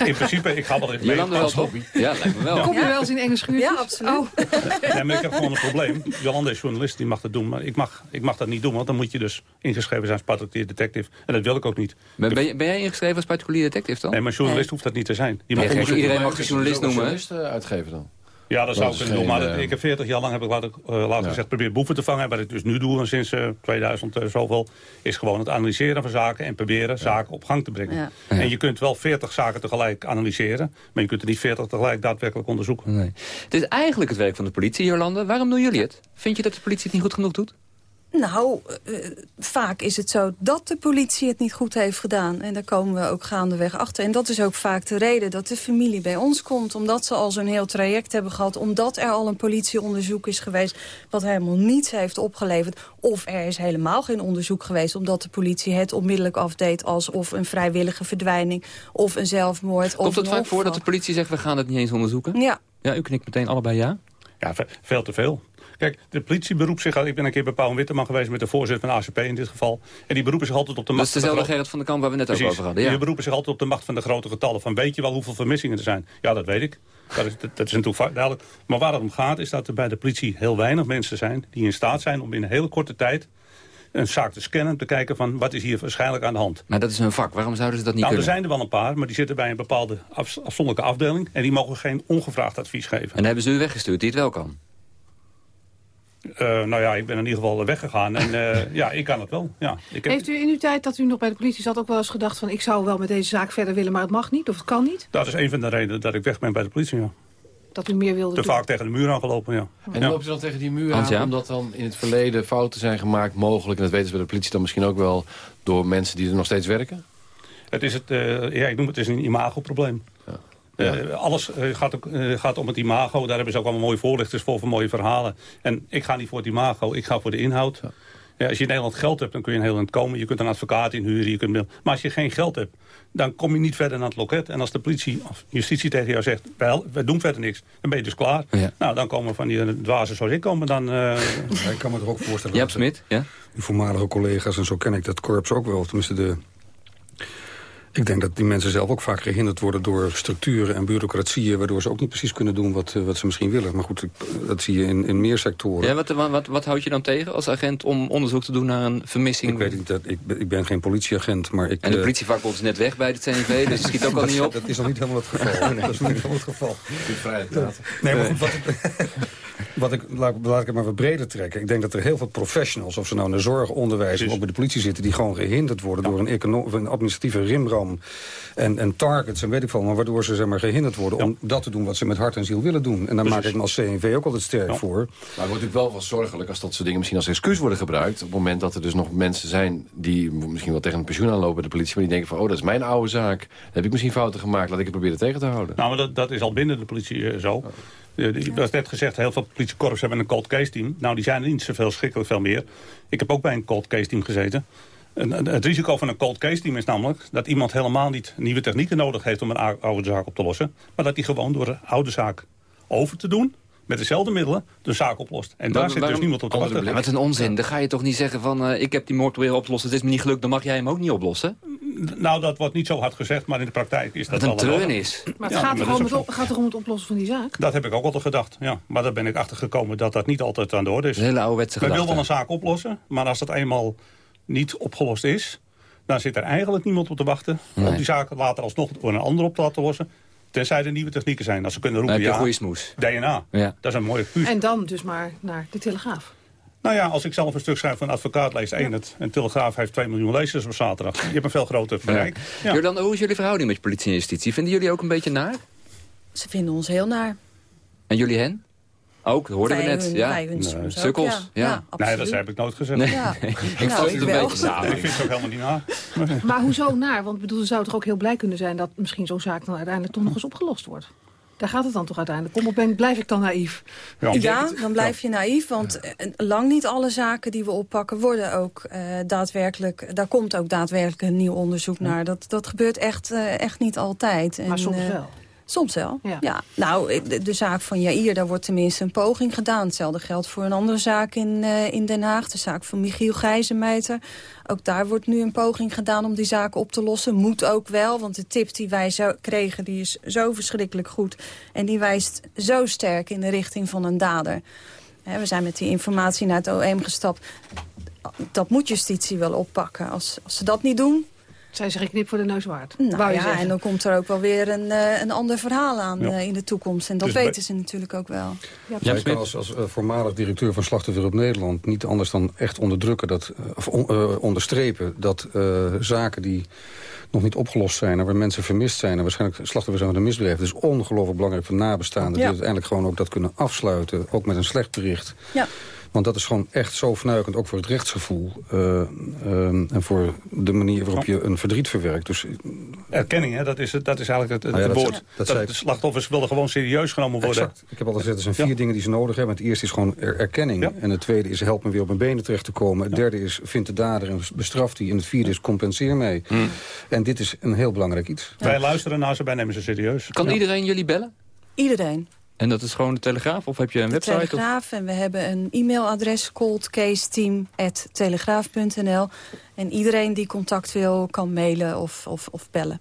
[SPEAKER 20] In principe, ik ga wel even mee.
[SPEAKER 11] Jolanda wel
[SPEAKER 20] als
[SPEAKER 11] toch?
[SPEAKER 20] hobby.
[SPEAKER 11] Ja, lijkt me wel.
[SPEAKER 8] Kom je wel eens in enge schuurtjes?
[SPEAKER 13] Ja, absoluut.
[SPEAKER 8] Oh. (laughs)
[SPEAKER 20] Nee, maar ik heb gewoon een probleem. Jolanda is journalist, die mag dat doen. Maar ik mag, ik mag dat niet doen, want dan moet je dus ingeschreven zijn als particulier detective. En dat wil ik ook niet.
[SPEAKER 11] Ben, ben, je- ben jij ingeschreven als particulier detective dan?
[SPEAKER 20] Nee, maar journalist hoeft dat niet te zijn. Die mag
[SPEAKER 11] Nee, iedereen mag zich journalist noemen.
[SPEAKER 14] journalist uitgeven dan?
[SPEAKER 20] Ja, dat zou
[SPEAKER 14] Dat
[SPEAKER 20] ik kunnen doen. Maar dat-
[SPEAKER 14] eh,
[SPEAKER 20] ik heb 40 jaar lang heb ik laten, eh, laten gezegd proberen boeven te vangen. En wat ik dus nu doe, en sinds eh, 2000 eh, zoveel, is gewoon het analyseren van zaken en proberen zaken op gang te brengen.
[SPEAKER 13] Ja.
[SPEAKER 20] En je kunt wel 40 zaken tegelijk analyseren, maar je kunt er niet 40 tegelijk daadwerkelijk onderzoeken.
[SPEAKER 11] Nee. Het is eigenlijk het werk van de politie, Jolanda. Waarom doen jullie het? Vind je dat de politie het niet goed genoeg doet?
[SPEAKER 13] Nou, eh, vaak is het zo dat de politie het niet goed heeft gedaan. En daar komen we ook gaandeweg achter. En dat is ook vaak de reden dat de familie bij ons komt. Omdat ze al zo'n heel traject hebben gehad. Omdat er al een politieonderzoek is geweest... wat helemaal niets heeft opgeleverd. Of er is helemaal geen onderzoek geweest... omdat de politie het onmiddellijk afdeed... alsof een vrijwillige verdwijning of een zelfmoord... of
[SPEAKER 11] Komt het vaak voor dat de politie zegt... we gaan het niet eens onderzoeken?
[SPEAKER 13] Ja,
[SPEAKER 11] Ja, u knikt meteen allebei ja.
[SPEAKER 20] Ja, ve- veel te veel. Kijk, de politie beroept zich... Ik ben een keer bij Paul Witteman geweest met de voorzitter van ACP in dit geval. En die beroepen zich altijd op de
[SPEAKER 11] Dat
[SPEAKER 20] macht
[SPEAKER 11] is
[SPEAKER 20] van de
[SPEAKER 11] dezelfde
[SPEAKER 20] gro-
[SPEAKER 11] Gerrit van der Kamp waar we net
[SPEAKER 20] Precies.
[SPEAKER 11] over hadden. Ja.
[SPEAKER 20] Die beroepen zich altijd op de macht van de grote getallen. Van weet je wel hoeveel vermissingen er zijn? Ja, dat weet ik. Dat is, dat, dat is natuurlijk duidelijk. Maar waar het om gaat is dat er bij de politie heel weinig mensen zijn... die in staat zijn om in een hele korte tijd een zaak te scannen... te kijken van wat is hier waarschijnlijk aan de hand.
[SPEAKER 11] Maar dat is hun vak. Waarom zouden ze dat niet
[SPEAKER 20] Nou, er
[SPEAKER 11] kunnen?
[SPEAKER 20] zijn er wel een paar, maar die zitten bij een bepaalde af- afzonderlijke afdeling... en die mogen geen ongevraagd advies geven.
[SPEAKER 11] En hebben ze u weggestuurd die het wel kan.
[SPEAKER 20] Eh, nou ja, ik ben in ieder geval weggegaan. En eh, (laughs) ja, ik kan het wel. Ja, ik heb,
[SPEAKER 8] Heeft u in uw tijd dat u nog bij de politie zat ook wel eens gedacht van... ik zou wel met deze zaak verder willen, maar het mag niet of het kan niet?
[SPEAKER 20] Dat is een van de redenen dat ik weg ben bij de politie. Ja.
[SPEAKER 8] Dat u meer wilde
[SPEAKER 20] Te
[SPEAKER 8] doen?
[SPEAKER 20] vaak tegen de muur aangelopen, ja.
[SPEAKER 14] En
[SPEAKER 20] Ja.
[SPEAKER 14] loop je dan tegen die muur aan,
[SPEAKER 11] ja?
[SPEAKER 14] omdat dan in het verleden fouten zijn gemaakt, mogelijk, en dat weten ze bij de politie dan misschien ook wel, door mensen die er nog steeds werken?
[SPEAKER 20] Het is, het, eh, ja, ik noem het, het is een imagoprobleem. Eh, alles eh, gaat, ook, eh, gaat om het imago. Daar hebben ze ook allemaal mooie voorlichters voor, voor mooie verhalen. En ik ga niet voor het imago, ik ga voor de inhoud. Ja, als je in Nederland geld hebt, dan kun je heel eind komen. Je kunt een advocaat inhuren. Je kunt, maar als je geen geld hebt, dan kom je niet verder naar het loket. En als de politie of justitie tegen jou zegt, wel, we doen verder niks. Dan ben je dus klaar. Nou, dan komen van die dwazen zoals ik komen. Dan, eh,
[SPEAKER 12] ik kan me er ook voorstellen.
[SPEAKER 11] Jaap Smit, ja?
[SPEAKER 12] Uw voormalige collega's, en zo ken ik dat korps ook wel. Tenminste, de, ik denk dat die mensen zelf ook vaak gehinderd worden door structuren en bureaucratieën... waardoor ze ook niet precies kunnen doen wat, eh, wat ze misschien willen. Maar goed, dat zie je in, in meer sectoren.
[SPEAKER 11] Ja, wat, wat, wat, houd je dan tegen als agent om onderzoek te doen naar een vermissing?
[SPEAKER 12] Ik weet niet, dat, ik, ben- ik ben geen politieagent, maar ik...
[SPEAKER 11] En de
[SPEAKER 12] eh,
[SPEAKER 11] politievakbond is net weg bij het CNV, dus het schiet ook al
[SPEAKER 12] dat,
[SPEAKER 11] niet op.
[SPEAKER 12] Dat is nog niet helemaal het geval. (laughs) Dat is nog niet helemaal het geval. (laughs)
[SPEAKER 14] vrij praten.
[SPEAKER 12] Nee, maar goed, wat ik, (laughs) Wat ik, laat, laat ik het maar wat breder trekken. Ik denk dat er heel veel professionals, of ze nou in de zorg, onderwijs... of ook bij de politie zitten, die gewoon gehinderd worden... door een, of een administratieve rimram en, en targets en weet ik veel... maar waardoor ze zeg maar, gehinderd worden om dat te doen wat ze met hart en ziel willen doen. En daar maak ik me als CNV ook altijd sterk voor.
[SPEAKER 14] Maar het wordt natuurlijk wel wel zorgelijk als dat soort dingen misschien als excuus worden gebruikt. Op het moment dat er dus nog mensen zijn die misschien wel tegen een pensioen aanlopen bij de politie. Maar die denken van, oh dat is mijn oude zaak. Dan heb ik misschien fouten gemaakt. Laat ik het proberen tegen te houden.
[SPEAKER 20] Nou, maar dat, dat is al binnen de politie eh, zo. Uh, er was net gezegd, heel veel politiekorps hebben een cold case team. Nou, die zijn er niet zoveel schrikkelijk veel meer. Ik heb ook bij een cold case team gezeten. En, en het risico van een cold case team is namelijk dat iemand helemaal niet nieuwe technieken nodig heeft om een ou- oude zaak op te lossen. Maar dat hij gewoon door de oude zaak over te doen, met dezelfde middelen, de zaak oplost. En daar zit dus niemand op te wachten.
[SPEAKER 11] Maar het is een onzin. Dan ga je toch niet zeggen van... eh, ik heb die moord proberen op te lossen, het is me niet gelukt... dan mag jij hem ook niet oplossen?
[SPEAKER 20] Nou, dat wordt niet zo hard gezegd, maar in de praktijk is dat
[SPEAKER 11] Wat een treun is.
[SPEAKER 8] Maar het
[SPEAKER 20] Ja,
[SPEAKER 8] gaat,
[SPEAKER 20] maar dat
[SPEAKER 8] om
[SPEAKER 20] is
[SPEAKER 8] het, op- gaat er om het oplossen van die zaak.
[SPEAKER 20] Dat heb ik ook altijd gedacht, ja. Maar daar ben ik achter gekomen dat dat niet altijd aan de orde is.
[SPEAKER 11] Een hele ouderwetse
[SPEAKER 20] Men wil
[SPEAKER 11] gedachte.
[SPEAKER 20] wel een zaak oplossen, maar als dat eenmaal niet opgelost is... dan zit er eigenlijk niemand op te wachten...
[SPEAKER 11] Nee.
[SPEAKER 20] om die zaak later alsnog door een ander op te laten lossen... tenzij er nieuwe technieken zijn. Als ze kunnen roepen,
[SPEAKER 11] Dan heb je
[SPEAKER 20] ja. DNA,
[SPEAKER 11] Ja.
[SPEAKER 20] dat is een mooie puur.
[SPEAKER 8] En dan dus maar naar de Telegraaf.
[SPEAKER 20] Nou ja, als ik zelf een stuk schrijf van een advocaat, leest één het. En Telegraaf heeft 2 miljoen lezers op zaterdag. Je hebt een veel groter bereik. Ja.
[SPEAKER 11] Jordan, hoe is jullie verhouding met politie en justitie? Vinden jullie ook een beetje naar?
[SPEAKER 13] Ze vinden ons heel naar.
[SPEAKER 11] En jullie hen? Ook, dat hoorden we net. ja.
[SPEAKER 13] soms ook,
[SPEAKER 11] Sukkels.
[SPEAKER 13] ja.
[SPEAKER 11] Ja.
[SPEAKER 13] Ja, absoluut.
[SPEAKER 20] Nee, dat heb ik nooit gezegd.
[SPEAKER 11] Nee.
[SPEAKER 13] Ja. (laughs)
[SPEAKER 11] ik
[SPEAKER 13] Nou, ik
[SPEAKER 11] het een
[SPEAKER 13] wel.
[SPEAKER 11] beetje samen.
[SPEAKER 20] Ik vind het ook helemaal niet naar. (laughs)
[SPEAKER 8] Maar hoezo naar? Want ik bedoel, ze zou toch ook heel blij kunnen zijn... dat misschien zo'n zaak dan uiteindelijk toch nog eens opgelost wordt. Daar gaat het dan toch uiteindelijk om? Of ben, blijf ik dan naïef?
[SPEAKER 13] Ja, dan blijf je naïef, want eh, lang niet alle zaken die we oppakken worden ook eh, daadwerkelijk, daar komt ook daadwerkelijk een nieuw onderzoek naar. Dat, dat gebeurt echt, eh, echt niet altijd.
[SPEAKER 8] Maar
[SPEAKER 13] En,
[SPEAKER 8] soms
[SPEAKER 13] eh,
[SPEAKER 8] wel.
[SPEAKER 13] Soms wel,
[SPEAKER 8] Ja.
[SPEAKER 13] ja. Nou, de, de zaak van Jair, daar wordt tenminste een poging gedaan. Hetzelfde geldt voor een andere zaak in, eh, in Den Haag. De zaak van Michiel Gijzenmeiter. Ook daar wordt nu een poging gedaan om die zaak op te lossen. Moet ook wel, want de tip die wij zo kregen... die is zo verschrikkelijk goed. En die wijst zo sterk in de richting van een dader. We zijn met die informatie naar het OM gestapt. Dat moet justitie wel oppakken. Als, als ze dat niet doen,
[SPEAKER 8] Zijn ze geen knip voor de neus waard?
[SPEAKER 13] nou
[SPEAKER 8] wou je
[SPEAKER 13] ja,
[SPEAKER 8] zeggen.
[SPEAKER 13] en dan komt er ook wel weer een, eh, een ander verhaal aan
[SPEAKER 12] Ja.
[SPEAKER 13] eh, in de toekomst. En dat
[SPEAKER 12] Dus bij-
[SPEAKER 13] weten ze natuurlijk ook wel.
[SPEAKER 12] Ja, ik kan als, als eh, voormalig directeur van Slachtoffer op Nederland... niet anders dan echt onderdrukken, dat, of on- eh, onderstrepen... dat eh, zaken die nog niet opgelost zijn... en waar mensen vermist zijn... en waarschijnlijk slachtoffers zijn van een misdrijf... het is ongelooflijk belangrijk voor nabestaanden... die
[SPEAKER 13] Ja.
[SPEAKER 12] uiteindelijk gewoon ook dat kunnen afsluiten... ook met een slecht bericht.
[SPEAKER 13] Ja.
[SPEAKER 12] Want dat is gewoon echt zo fnuikend, ook voor het rechtsgevoel. eh, ehm, en voor de manier waarop je een verdriet verwerkt. Dus
[SPEAKER 20] Erkenning, hè, dat, is, het- dat is eigenlijk het, het
[SPEAKER 12] Nou ja, dat
[SPEAKER 20] woord.
[SPEAKER 12] dat
[SPEAKER 20] de slachtoffers willen gewoon serieus genomen worden.
[SPEAKER 12] Exact. Ik heb al gezegd, er zijn vier dingen die ze nodig hebben. Het eerste is gewoon er- erkenning. En het tweede is help me weer op mijn benen terecht te komen. Het derde is vind de dader en bestraf die. En het vierde is compenseer mij. En dit is een heel belangrijk iets.
[SPEAKER 20] Wij luisteren naar ze, wij nemen ze serieus.
[SPEAKER 11] Kan
[SPEAKER 20] Ja.
[SPEAKER 11] iedereen jullie bellen?
[SPEAKER 13] Iedereen.
[SPEAKER 11] En dat is gewoon de Telegraaf? Of heb je een
[SPEAKER 13] De
[SPEAKER 11] website? Of?
[SPEAKER 13] Telegraaf. En we hebben een e-mailadres coldcaseteam.telegraaf.nl. En iedereen die contact wil kan mailen of, of, of bellen.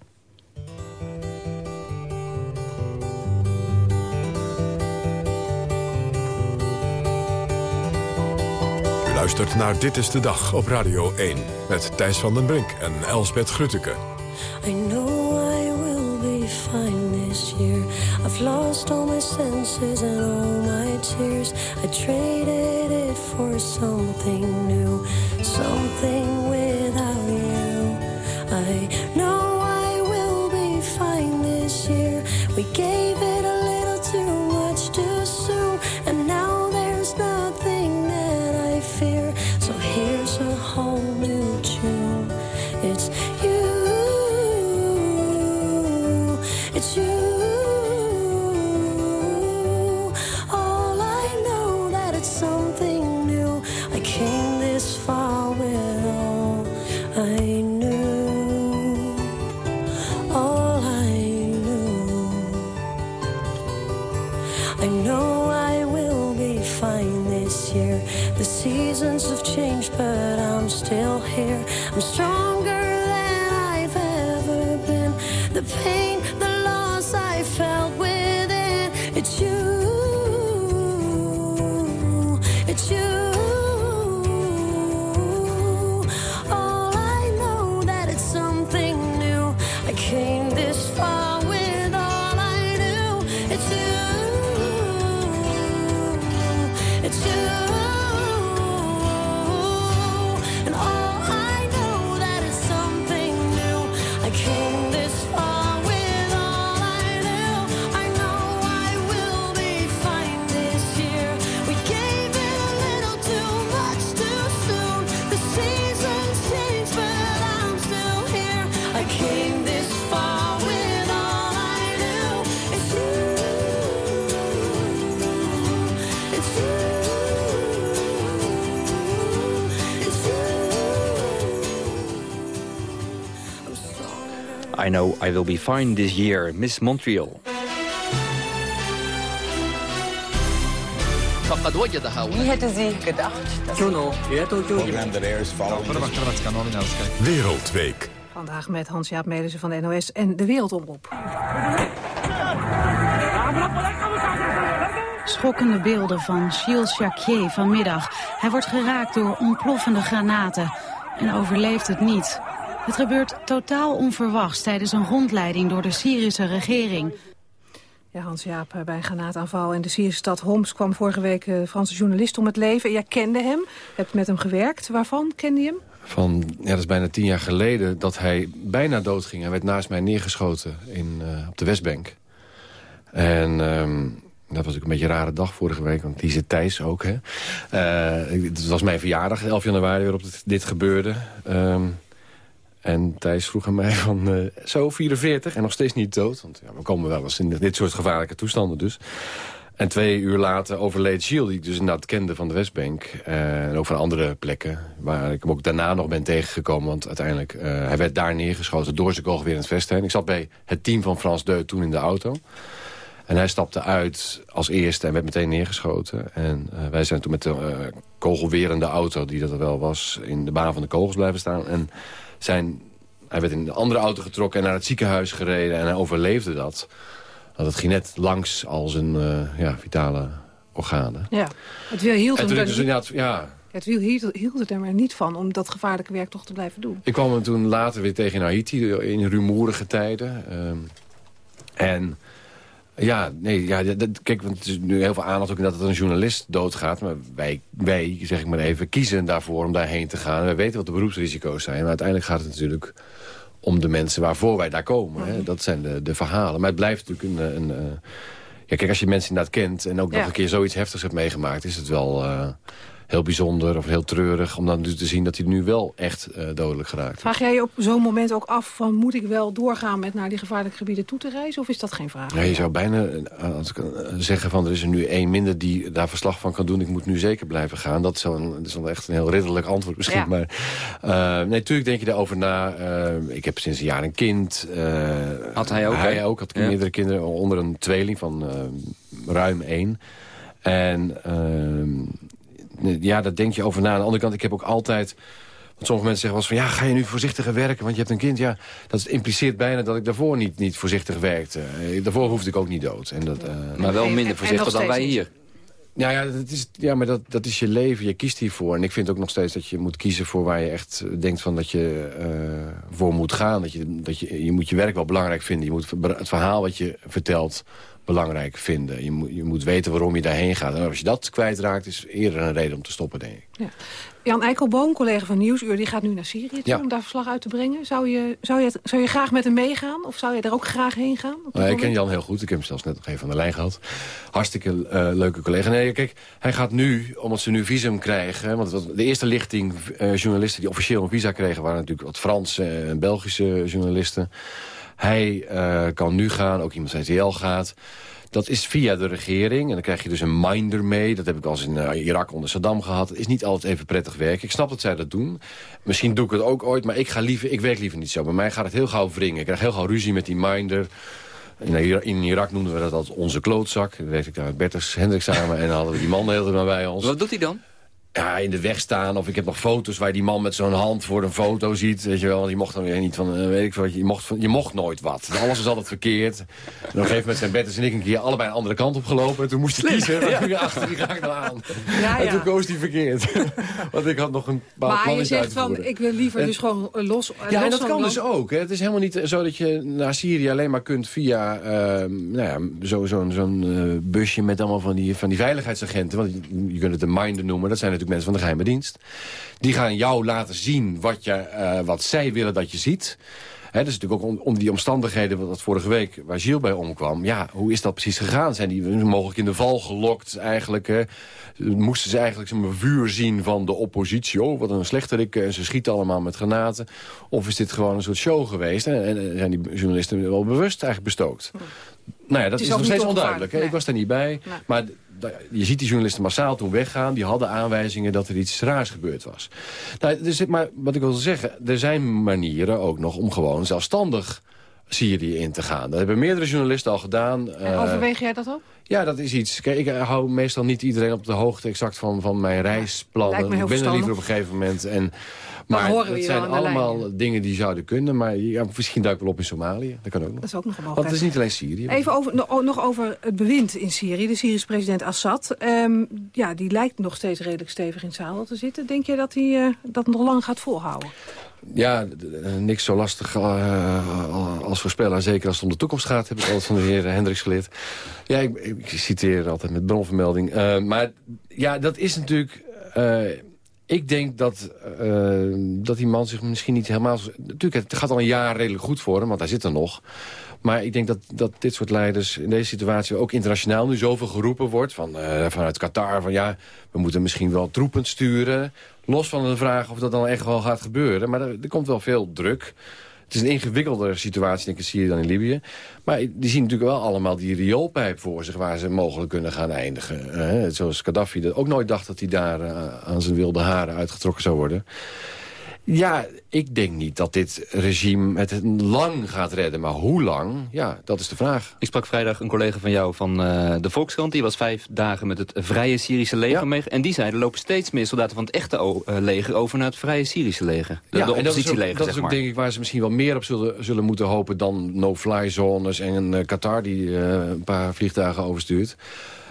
[SPEAKER 1] U luistert naar Dit is de Dag op Radio 1. Met Thijs van den Brink en Elsbeth Grutteke.
[SPEAKER 21] I know I will be fine this year. I've lost all my senses and all my tears. I traded it for something new, something without I Know I Will Be Fine This Year,
[SPEAKER 11] Miss Montreal. Wie hätte sie
[SPEAKER 22] gedacht? Juno,
[SPEAKER 1] Wereldweek.
[SPEAKER 8] Vandaag met Hans-Jaap Melissen van de NOS en de Wereldomroep.
[SPEAKER 23] Schokkende beelden van Gilles Jacquier vanmiddag. Hij wordt geraakt door ontploffende granaten en overleeft het niet. Het gebeurt totaal onverwachts tijdens een rondleiding door de Syrische regering.
[SPEAKER 8] Ja, Hans-Jaap, eh, bij een granaataanval in de Syrische stad Homs... kwam vorige week een Franse journalist om het leven. Jij kende hem, hebt met hem gewerkt. Waarvan kende je hem?
[SPEAKER 14] Van, ja, dat is bijna tien jaar geleden dat hij bijna doodging. Hij werd naast mij neergeschoten in, uh, op de Westbank. En um, dat was ook een beetje een rare dag vorige week, want die zit Thijs ook. Hè. Uh, het was mijn verjaardag, 11 januari, waarop dit gebeurde. Um, en Thijs vroeg aan mij van, uh, zo 44 en nog steeds niet dood. Want ja, we komen wel eens in dit soort gevaarlijke toestanden dus. En twee uur later overleed Gilles, die ik dus inderdaad kende van de Westbank. Uh, en ook van andere plekken, waar ik hem ook daarna nog ben tegengekomen. Want uiteindelijk, uh, hij werd daar neergeschoten door zijn kogel weer in het ik zat bij het team van Frans Deut toen in de auto. En hij stapte uit als eerste en werd meteen neergeschoten. En wij zijn toen met de kogelwerende auto, die dat er wel was... in de baan van de kogels blijven staan. En zijn, hij werd in een andere auto getrokken en naar het ziekenhuis gereden... en hij overleefde dat. Het ging net langs al zijn uh, ja, vitale organen.
[SPEAKER 8] Ja, het wiel hield hem
[SPEAKER 14] dus inderdaad, ja,
[SPEAKER 8] het wiel hield, hield het er maar niet van om dat gevaarlijke werk toch te blijven doen.
[SPEAKER 14] Ik kwam hem toen later weer tegen in Haiti in rumoerige tijden. Um, en ja, nee, ja, dat, kijk, want het is nu heel veel aandacht ook in dat het een journalist doodgaat. Maar wij, wij, zeg ik maar even, kiezen daarvoor om daarheen te gaan. Wij weten wat de beroepsrisico's zijn. Maar uiteindelijk gaat het natuurlijk om de mensen waarvoor wij daar komen. Hè. Dat zijn de, de verhalen. Maar het blijft natuurlijk een... een, een ja, kijk, als je mensen inderdaad kent en ook ja. nog een keer zoiets heftigs hebt meegemaakt... is het wel... Uh, heel bijzonder of heel treurig... om dan dus te zien dat hij nu wel echt uh, dodelijk geraakt
[SPEAKER 8] Vraag jij je op zo'n moment ook af van... moet ik wel doorgaan met naar die gevaarlijke gebieden toe te reizen? Of is dat geen vraag?
[SPEAKER 14] Ja, je zou bijna als ik, zeggen van... er is er nu één minder die daar verslag van kan doen... ik moet nu zeker blijven gaan. Dat is, een, dat is dan echt een heel ridderlijk antwoord misschien. Ja. Maar uh, nee, natuurlijk denk je daarover na. Uh, ik heb sinds een jaar een kind.
[SPEAKER 11] had hij ook?
[SPEAKER 14] Hij ook, had ja. meerdere kinderen onder een tweeling van ruim één. En ja, daar denk je over na. Aan de andere kant, ik heb ook altijd... Want sommige mensen zeggen wel eens van... ja, ga je nu voorzichtiger werken, want je hebt een kind. Ja, dat impliceert bijna dat ik daarvoor niet, niet voorzichtig werkte. Uh, daarvoor hoefde ik ook niet dood. En dat, uh,
[SPEAKER 11] maar wel minder voorzichtig dan wij hier.
[SPEAKER 14] Ja, ja, dat is, ja maar dat, dat is je leven. Je kiest hiervoor. En ik vind ook nog steeds dat je moet kiezen voor waar je echt denkt van dat je uh, voor moet gaan. Dat je, dat je, je moet je werk wel belangrijk vinden. Je moet het verhaal wat je vertelt belangrijk vinden. Je moet, je moet weten waarom je daarheen gaat. En als je dat kwijtraakt, is eerder een reden om te stoppen, denk ik.
[SPEAKER 8] Ja. Jan Eikelboom, collega van Nieuwsuur, die gaat nu naar Syrië toe ja. om daar verslag uit te brengen. Zou je, zou, je, zou je graag met hem meegaan? Of zou je er ook graag heen gaan?
[SPEAKER 14] Nou, ik ken Jan heel goed. Ik heb hem zelfs net nog even aan de lijn gehad. Hartstikke uh, leuke collega. Nee, kijk, hij gaat nu, omdat ze nu visum krijgen... want de eerste lichting uh, journalisten die officieel een visa kregen... waren natuurlijk wat Franse en Belgische journalisten. Hij uh, kan nu gaan, ook iemand van RTL gaat... Dat is via de regering. En dan krijg je dus een minder mee. Dat heb ik als in uh, Irak onder Saddam gehad. Het is niet altijd even prettig werk. Ik snap dat zij dat doen. Misschien doe ik het ook ooit. Maar ik, ga liever, ik werk liever niet zo. Bij mij gaat het heel gauw wringen. Ik krijg heel gauw ruzie met die minder. In Irak noemden we dat als onze klootzak. Dan werkte ik daar met Bertus Hendrik samen. en dan hadden we die man de hele tijd bij ons.
[SPEAKER 11] Wat doet hij dan?
[SPEAKER 14] Ja, in de weg staan. Of ik heb nog foto's waar die man met zo'n hand voor een foto ziet. Weet je wel, die mocht dan weer niet van, uh, weet ik wat, je mocht, je mocht nooit wat. Alles is altijd verkeerd. En op een gegeven moment zijn Bertus en ik een keer allebei een andere kant opgelopen. En toen moest je kiezen, ja. achter die ga ik nou aan. Ja, en toen koos hij verkeerd. (laughs) Want ik had nog een paar
[SPEAKER 8] Maar je zegt van, ik wil liever en, dus gewoon los
[SPEAKER 14] Ja,
[SPEAKER 8] los
[SPEAKER 14] en dat kan dus ook. Hè. Het is helemaal niet zo dat je naar Syrië alleen maar kunt via uh, nou ja, zo'n zo, zo uh, busje met allemaal van die, van die veiligheidsagenten. Want je, je kunt het een minder noemen. Dat zijn natuurlijk mensen van de geheime dienst. Die gaan jou laten zien wat, je, uh, wat zij willen dat je ziet. He, dat is natuurlijk ook onder die omstandigheden, wat vorige week waar Gilles bij omkwam. Ja, hoe is dat precies gegaan? Zijn die mogelijk in de val gelokt eigenlijk? Moesten ze eigenlijk een vuur zien van de oppositie? Oh, wat een slechterik. En ze schieten allemaal met granaten. Of is dit gewoon een soort show geweest? En zijn die journalisten wel bewust eigenlijk bestookt? Nou ja, dat is, is nog steeds onduidelijk. Nee. Ik was daar niet bij. Nee. Maar je ziet die journalisten massaal toen weggaan. Die hadden aanwijzingen dat er iets raars gebeurd was. Nou, dus, maar wat ik wil zeggen, er zijn manieren ook nog om gewoon zelfstandig Syrië in te gaan. Dat hebben meerdere journalisten al gedaan.
[SPEAKER 8] En
[SPEAKER 14] Eh,
[SPEAKER 8] overweeg jij dat ook?
[SPEAKER 14] ja, dat is iets. Kijk, ik eh, hou meestal niet iedereen op de hoogte exact van, van mijn reisplannen. ik ben er liever op een gegeven moment. En, maar dat zijn allemaal
[SPEAKER 8] lijn,
[SPEAKER 14] dingen die zouden kunnen. Maar ja, misschien duik ik wel op in Somalië. Dat kan ook nog.
[SPEAKER 8] Dat is ook nog een
[SPEAKER 14] Want het is niet alleen Syrië.
[SPEAKER 8] Even over, no- nog over het bewind in Syrië. De Syrische president Assad. Ehm, ja, die lijkt nog steeds redelijk stevig in het zadel te zitten. Denk je dat hij eh, dat nog lang gaat volhouden?
[SPEAKER 14] Ja, d- niks zo lastig eh, als voorspeller. Zeker als het om de toekomst gaat, heb ik altijd van de heer Hendricks geleerd. Ja, ik, ik citeer altijd met bronvermelding. Eh, maar ja, dat is natuurlijk... eh, ik denk dat, eh, dat die man zich misschien niet helemaal... Natuurlijk, het gaat al een jaar redelijk goed voor hem, want hij zit er nog. Maar ik denk dat, dat dit soort leiders in deze situatie... ook internationaal nu zoveel geroepen wordt... Van, eh, vanuit Qatar, van ja, we moeten misschien wel troepen sturen. Los van de vraag of dat dan echt wel gaat gebeuren. Maar er, er komt wel veel druk. Het is een ingewikkelder situatie, denk ik, in Syrië dan in Libië. Maar die zien natuurlijk wel allemaal die rioolpijp voor zich... waar ze mogelijk kunnen gaan eindigen. Zoals Gaddafi dat ook nooit dacht dat hij daar eh, aan zijn wilde haren uitgetrokken zou worden. Ja, ik denk niet dat dit regime het lang gaat redden. Maar hoe lang? Ja, dat is de vraag.
[SPEAKER 11] Ik sprak vrijdag een collega van jou van eh, de Volkskrant. Die was vijf dagen met het vrije Syrische leger mee. En die zei, er lopen steeds meer soldaten van het echte eh, leger over naar het vrije Syrische leger. De, de
[SPEAKER 14] en dat is ook,
[SPEAKER 11] oppositieleger,
[SPEAKER 14] dat
[SPEAKER 11] zeg
[SPEAKER 14] is ook denk ik waar ze misschien wel meer op zullen, zullen moeten hopen... dan no-fly zones en eh, Qatar die een paar vliegtuigen overstuurt.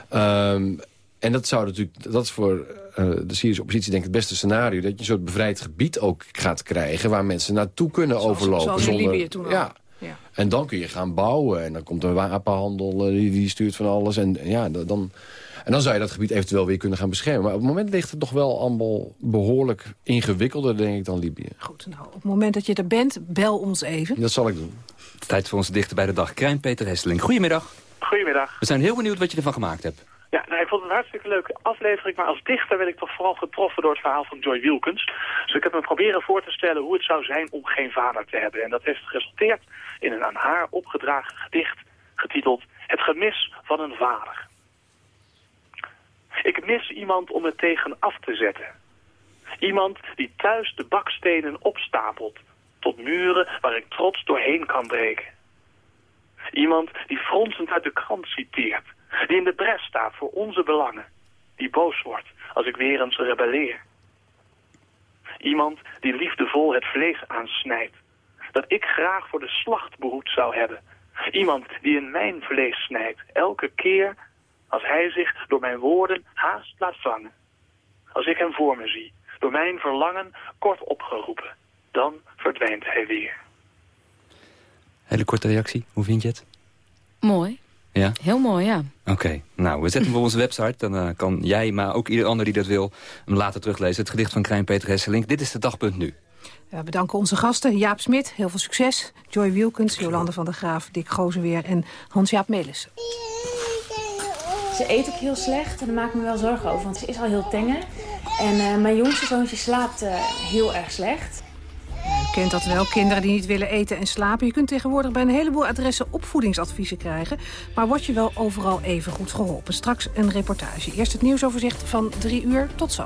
[SPEAKER 14] Ehm, en dat zou natuurlijk, dat is voor de Syrische oppositie denk ik het beste scenario. Dat je een soort bevrijd gebied ook gaat krijgen... waar mensen naartoe kunnen overlopen.
[SPEAKER 8] zoals in
[SPEAKER 14] zonder,
[SPEAKER 8] Libië toen al.
[SPEAKER 14] Ja.
[SPEAKER 8] Ja.
[SPEAKER 14] En dan kun je gaan bouwen. En dan komt een wapenhandel, eh, die, die stuurt van alles. En, ja, da- dan, en dan zou je dat gebied eventueel weer kunnen gaan beschermen. Maar op het moment ligt het nog wel allemaal behoorlijk ingewikkelder, denk ik, dan Libië.
[SPEAKER 8] Goed, nou, op het moment dat je er bent, bel ons even.
[SPEAKER 14] Dat zal ik doen.
[SPEAKER 11] Tijd voor onze dichter bij de dag, Krijn Peter Hesseling. Goedemiddag.
[SPEAKER 22] Goedemiddag.
[SPEAKER 11] We zijn heel benieuwd wat je ervan gemaakt hebt.
[SPEAKER 22] Ja, nou, ik vond het een hartstikke leuke aflevering, maar als dichter werd ik toch vooral getroffen door het verhaal van Joy Wilkins. Dus ik heb me proberen voor te stellen hoe het zou zijn om geen vader te hebben. En dat heeft geresulteerd in een aan haar opgedragen gedicht getiteld Het gemis van een vader. Ik mis iemand om het tegen af te zetten. Iemand die thuis de bakstenen opstapelt tot muren waar ik trots doorheen kan breken. Iemand die fronsend uit de krant citeert. Die in de bres staat voor onze belangen. Die boos wordt als ik weer eens rebelleer. Iemand die liefdevol het vlees aansnijdt. Dat ik graag voor de slacht behoed zou hebben. Iemand die in mijn vlees snijdt. Elke keer als hij zich door mijn woorden haast laat vangen. Als ik hem voor me zie. Door mijn verlangen kort opgeroepen. Dan verdwijnt hij weer.
[SPEAKER 11] Hele korte reactie, hoe vind je het?
[SPEAKER 10] Mooi.
[SPEAKER 11] Ja?
[SPEAKER 10] Heel mooi, ja.
[SPEAKER 11] Oké, nou, we zetten hem op onze website. Dan eh, kan jij, maar ook ieder ander die dat wil, hem later teruglezen. Het gedicht van Krijn Peter Hesselink. Dit is de dagpunt nu.
[SPEAKER 8] We bedanken onze gasten. Jaap Smit, heel veel succes. Joy Wilkens, Jolande van der Graaf, Dick Gozenweer en Hans-Jaap Melissen.
[SPEAKER 24] Ze eet ook heel slecht en daar maak ik me wel zorgen over, want ze is al heel tenger. En eh, mijn jongste zoontje slaapt eh, heel erg slecht.
[SPEAKER 8] Kent dat wel, kinderen die niet willen eten en slapen. Je kunt tegenwoordig bij een heleboel adressen opvoedingsadviezen krijgen. Maar word je wel overal even goed geholpen? Straks een reportage. Eerst het nieuwsoverzicht van drie uur. Tot zo.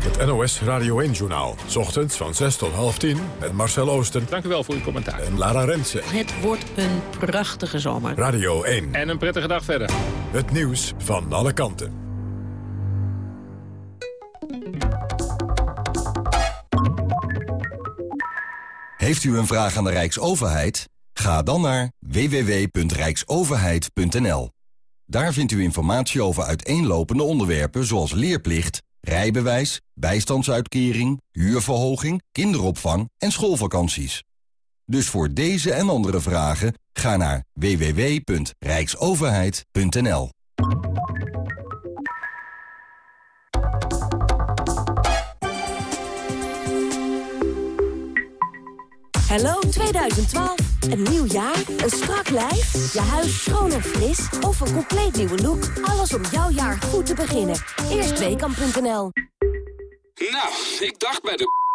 [SPEAKER 1] Het NOS Radio 1-journaal. Ochtends van 6 tot half 10 met Marcel Oosten.
[SPEAKER 25] Dank u wel voor uw commentaar.
[SPEAKER 1] En Lara Rensen.
[SPEAKER 26] Het wordt een prachtige zomer.
[SPEAKER 1] Radio 1.
[SPEAKER 25] En een prettige dag verder.
[SPEAKER 1] Het nieuws van alle kanten.
[SPEAKER 27] Heeft u een vraag aan de Rijksoverheid? Ga dan naar www.rijksoverheid.nl. Daar vindt u informatie over uiteenlopende onderwerpen zoals leerplicht, rijbewijs, bijstandsuitkering, huurverhoging, kinderopvang en schoolvakanties. Dus voor deze en andere vragen ga naar www.rijksoverheid.nl.
[SPEAKER 28] Hallo 2012. Een nieuw jaar, een strak lijf, je huis schoon en fris of een compleet nieuwe look. Alles om jouw jaar goed te beginnen. Eerstweekam.nl
[SPEAKER 29] Nou, ik dacht bij de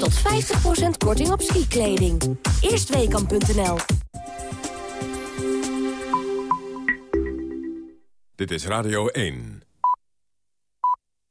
[SPEAKER 28] Tot 50% korting op skikleding. Eerstweekam.nl
[SPEAKER 1] Dit is Radio 1.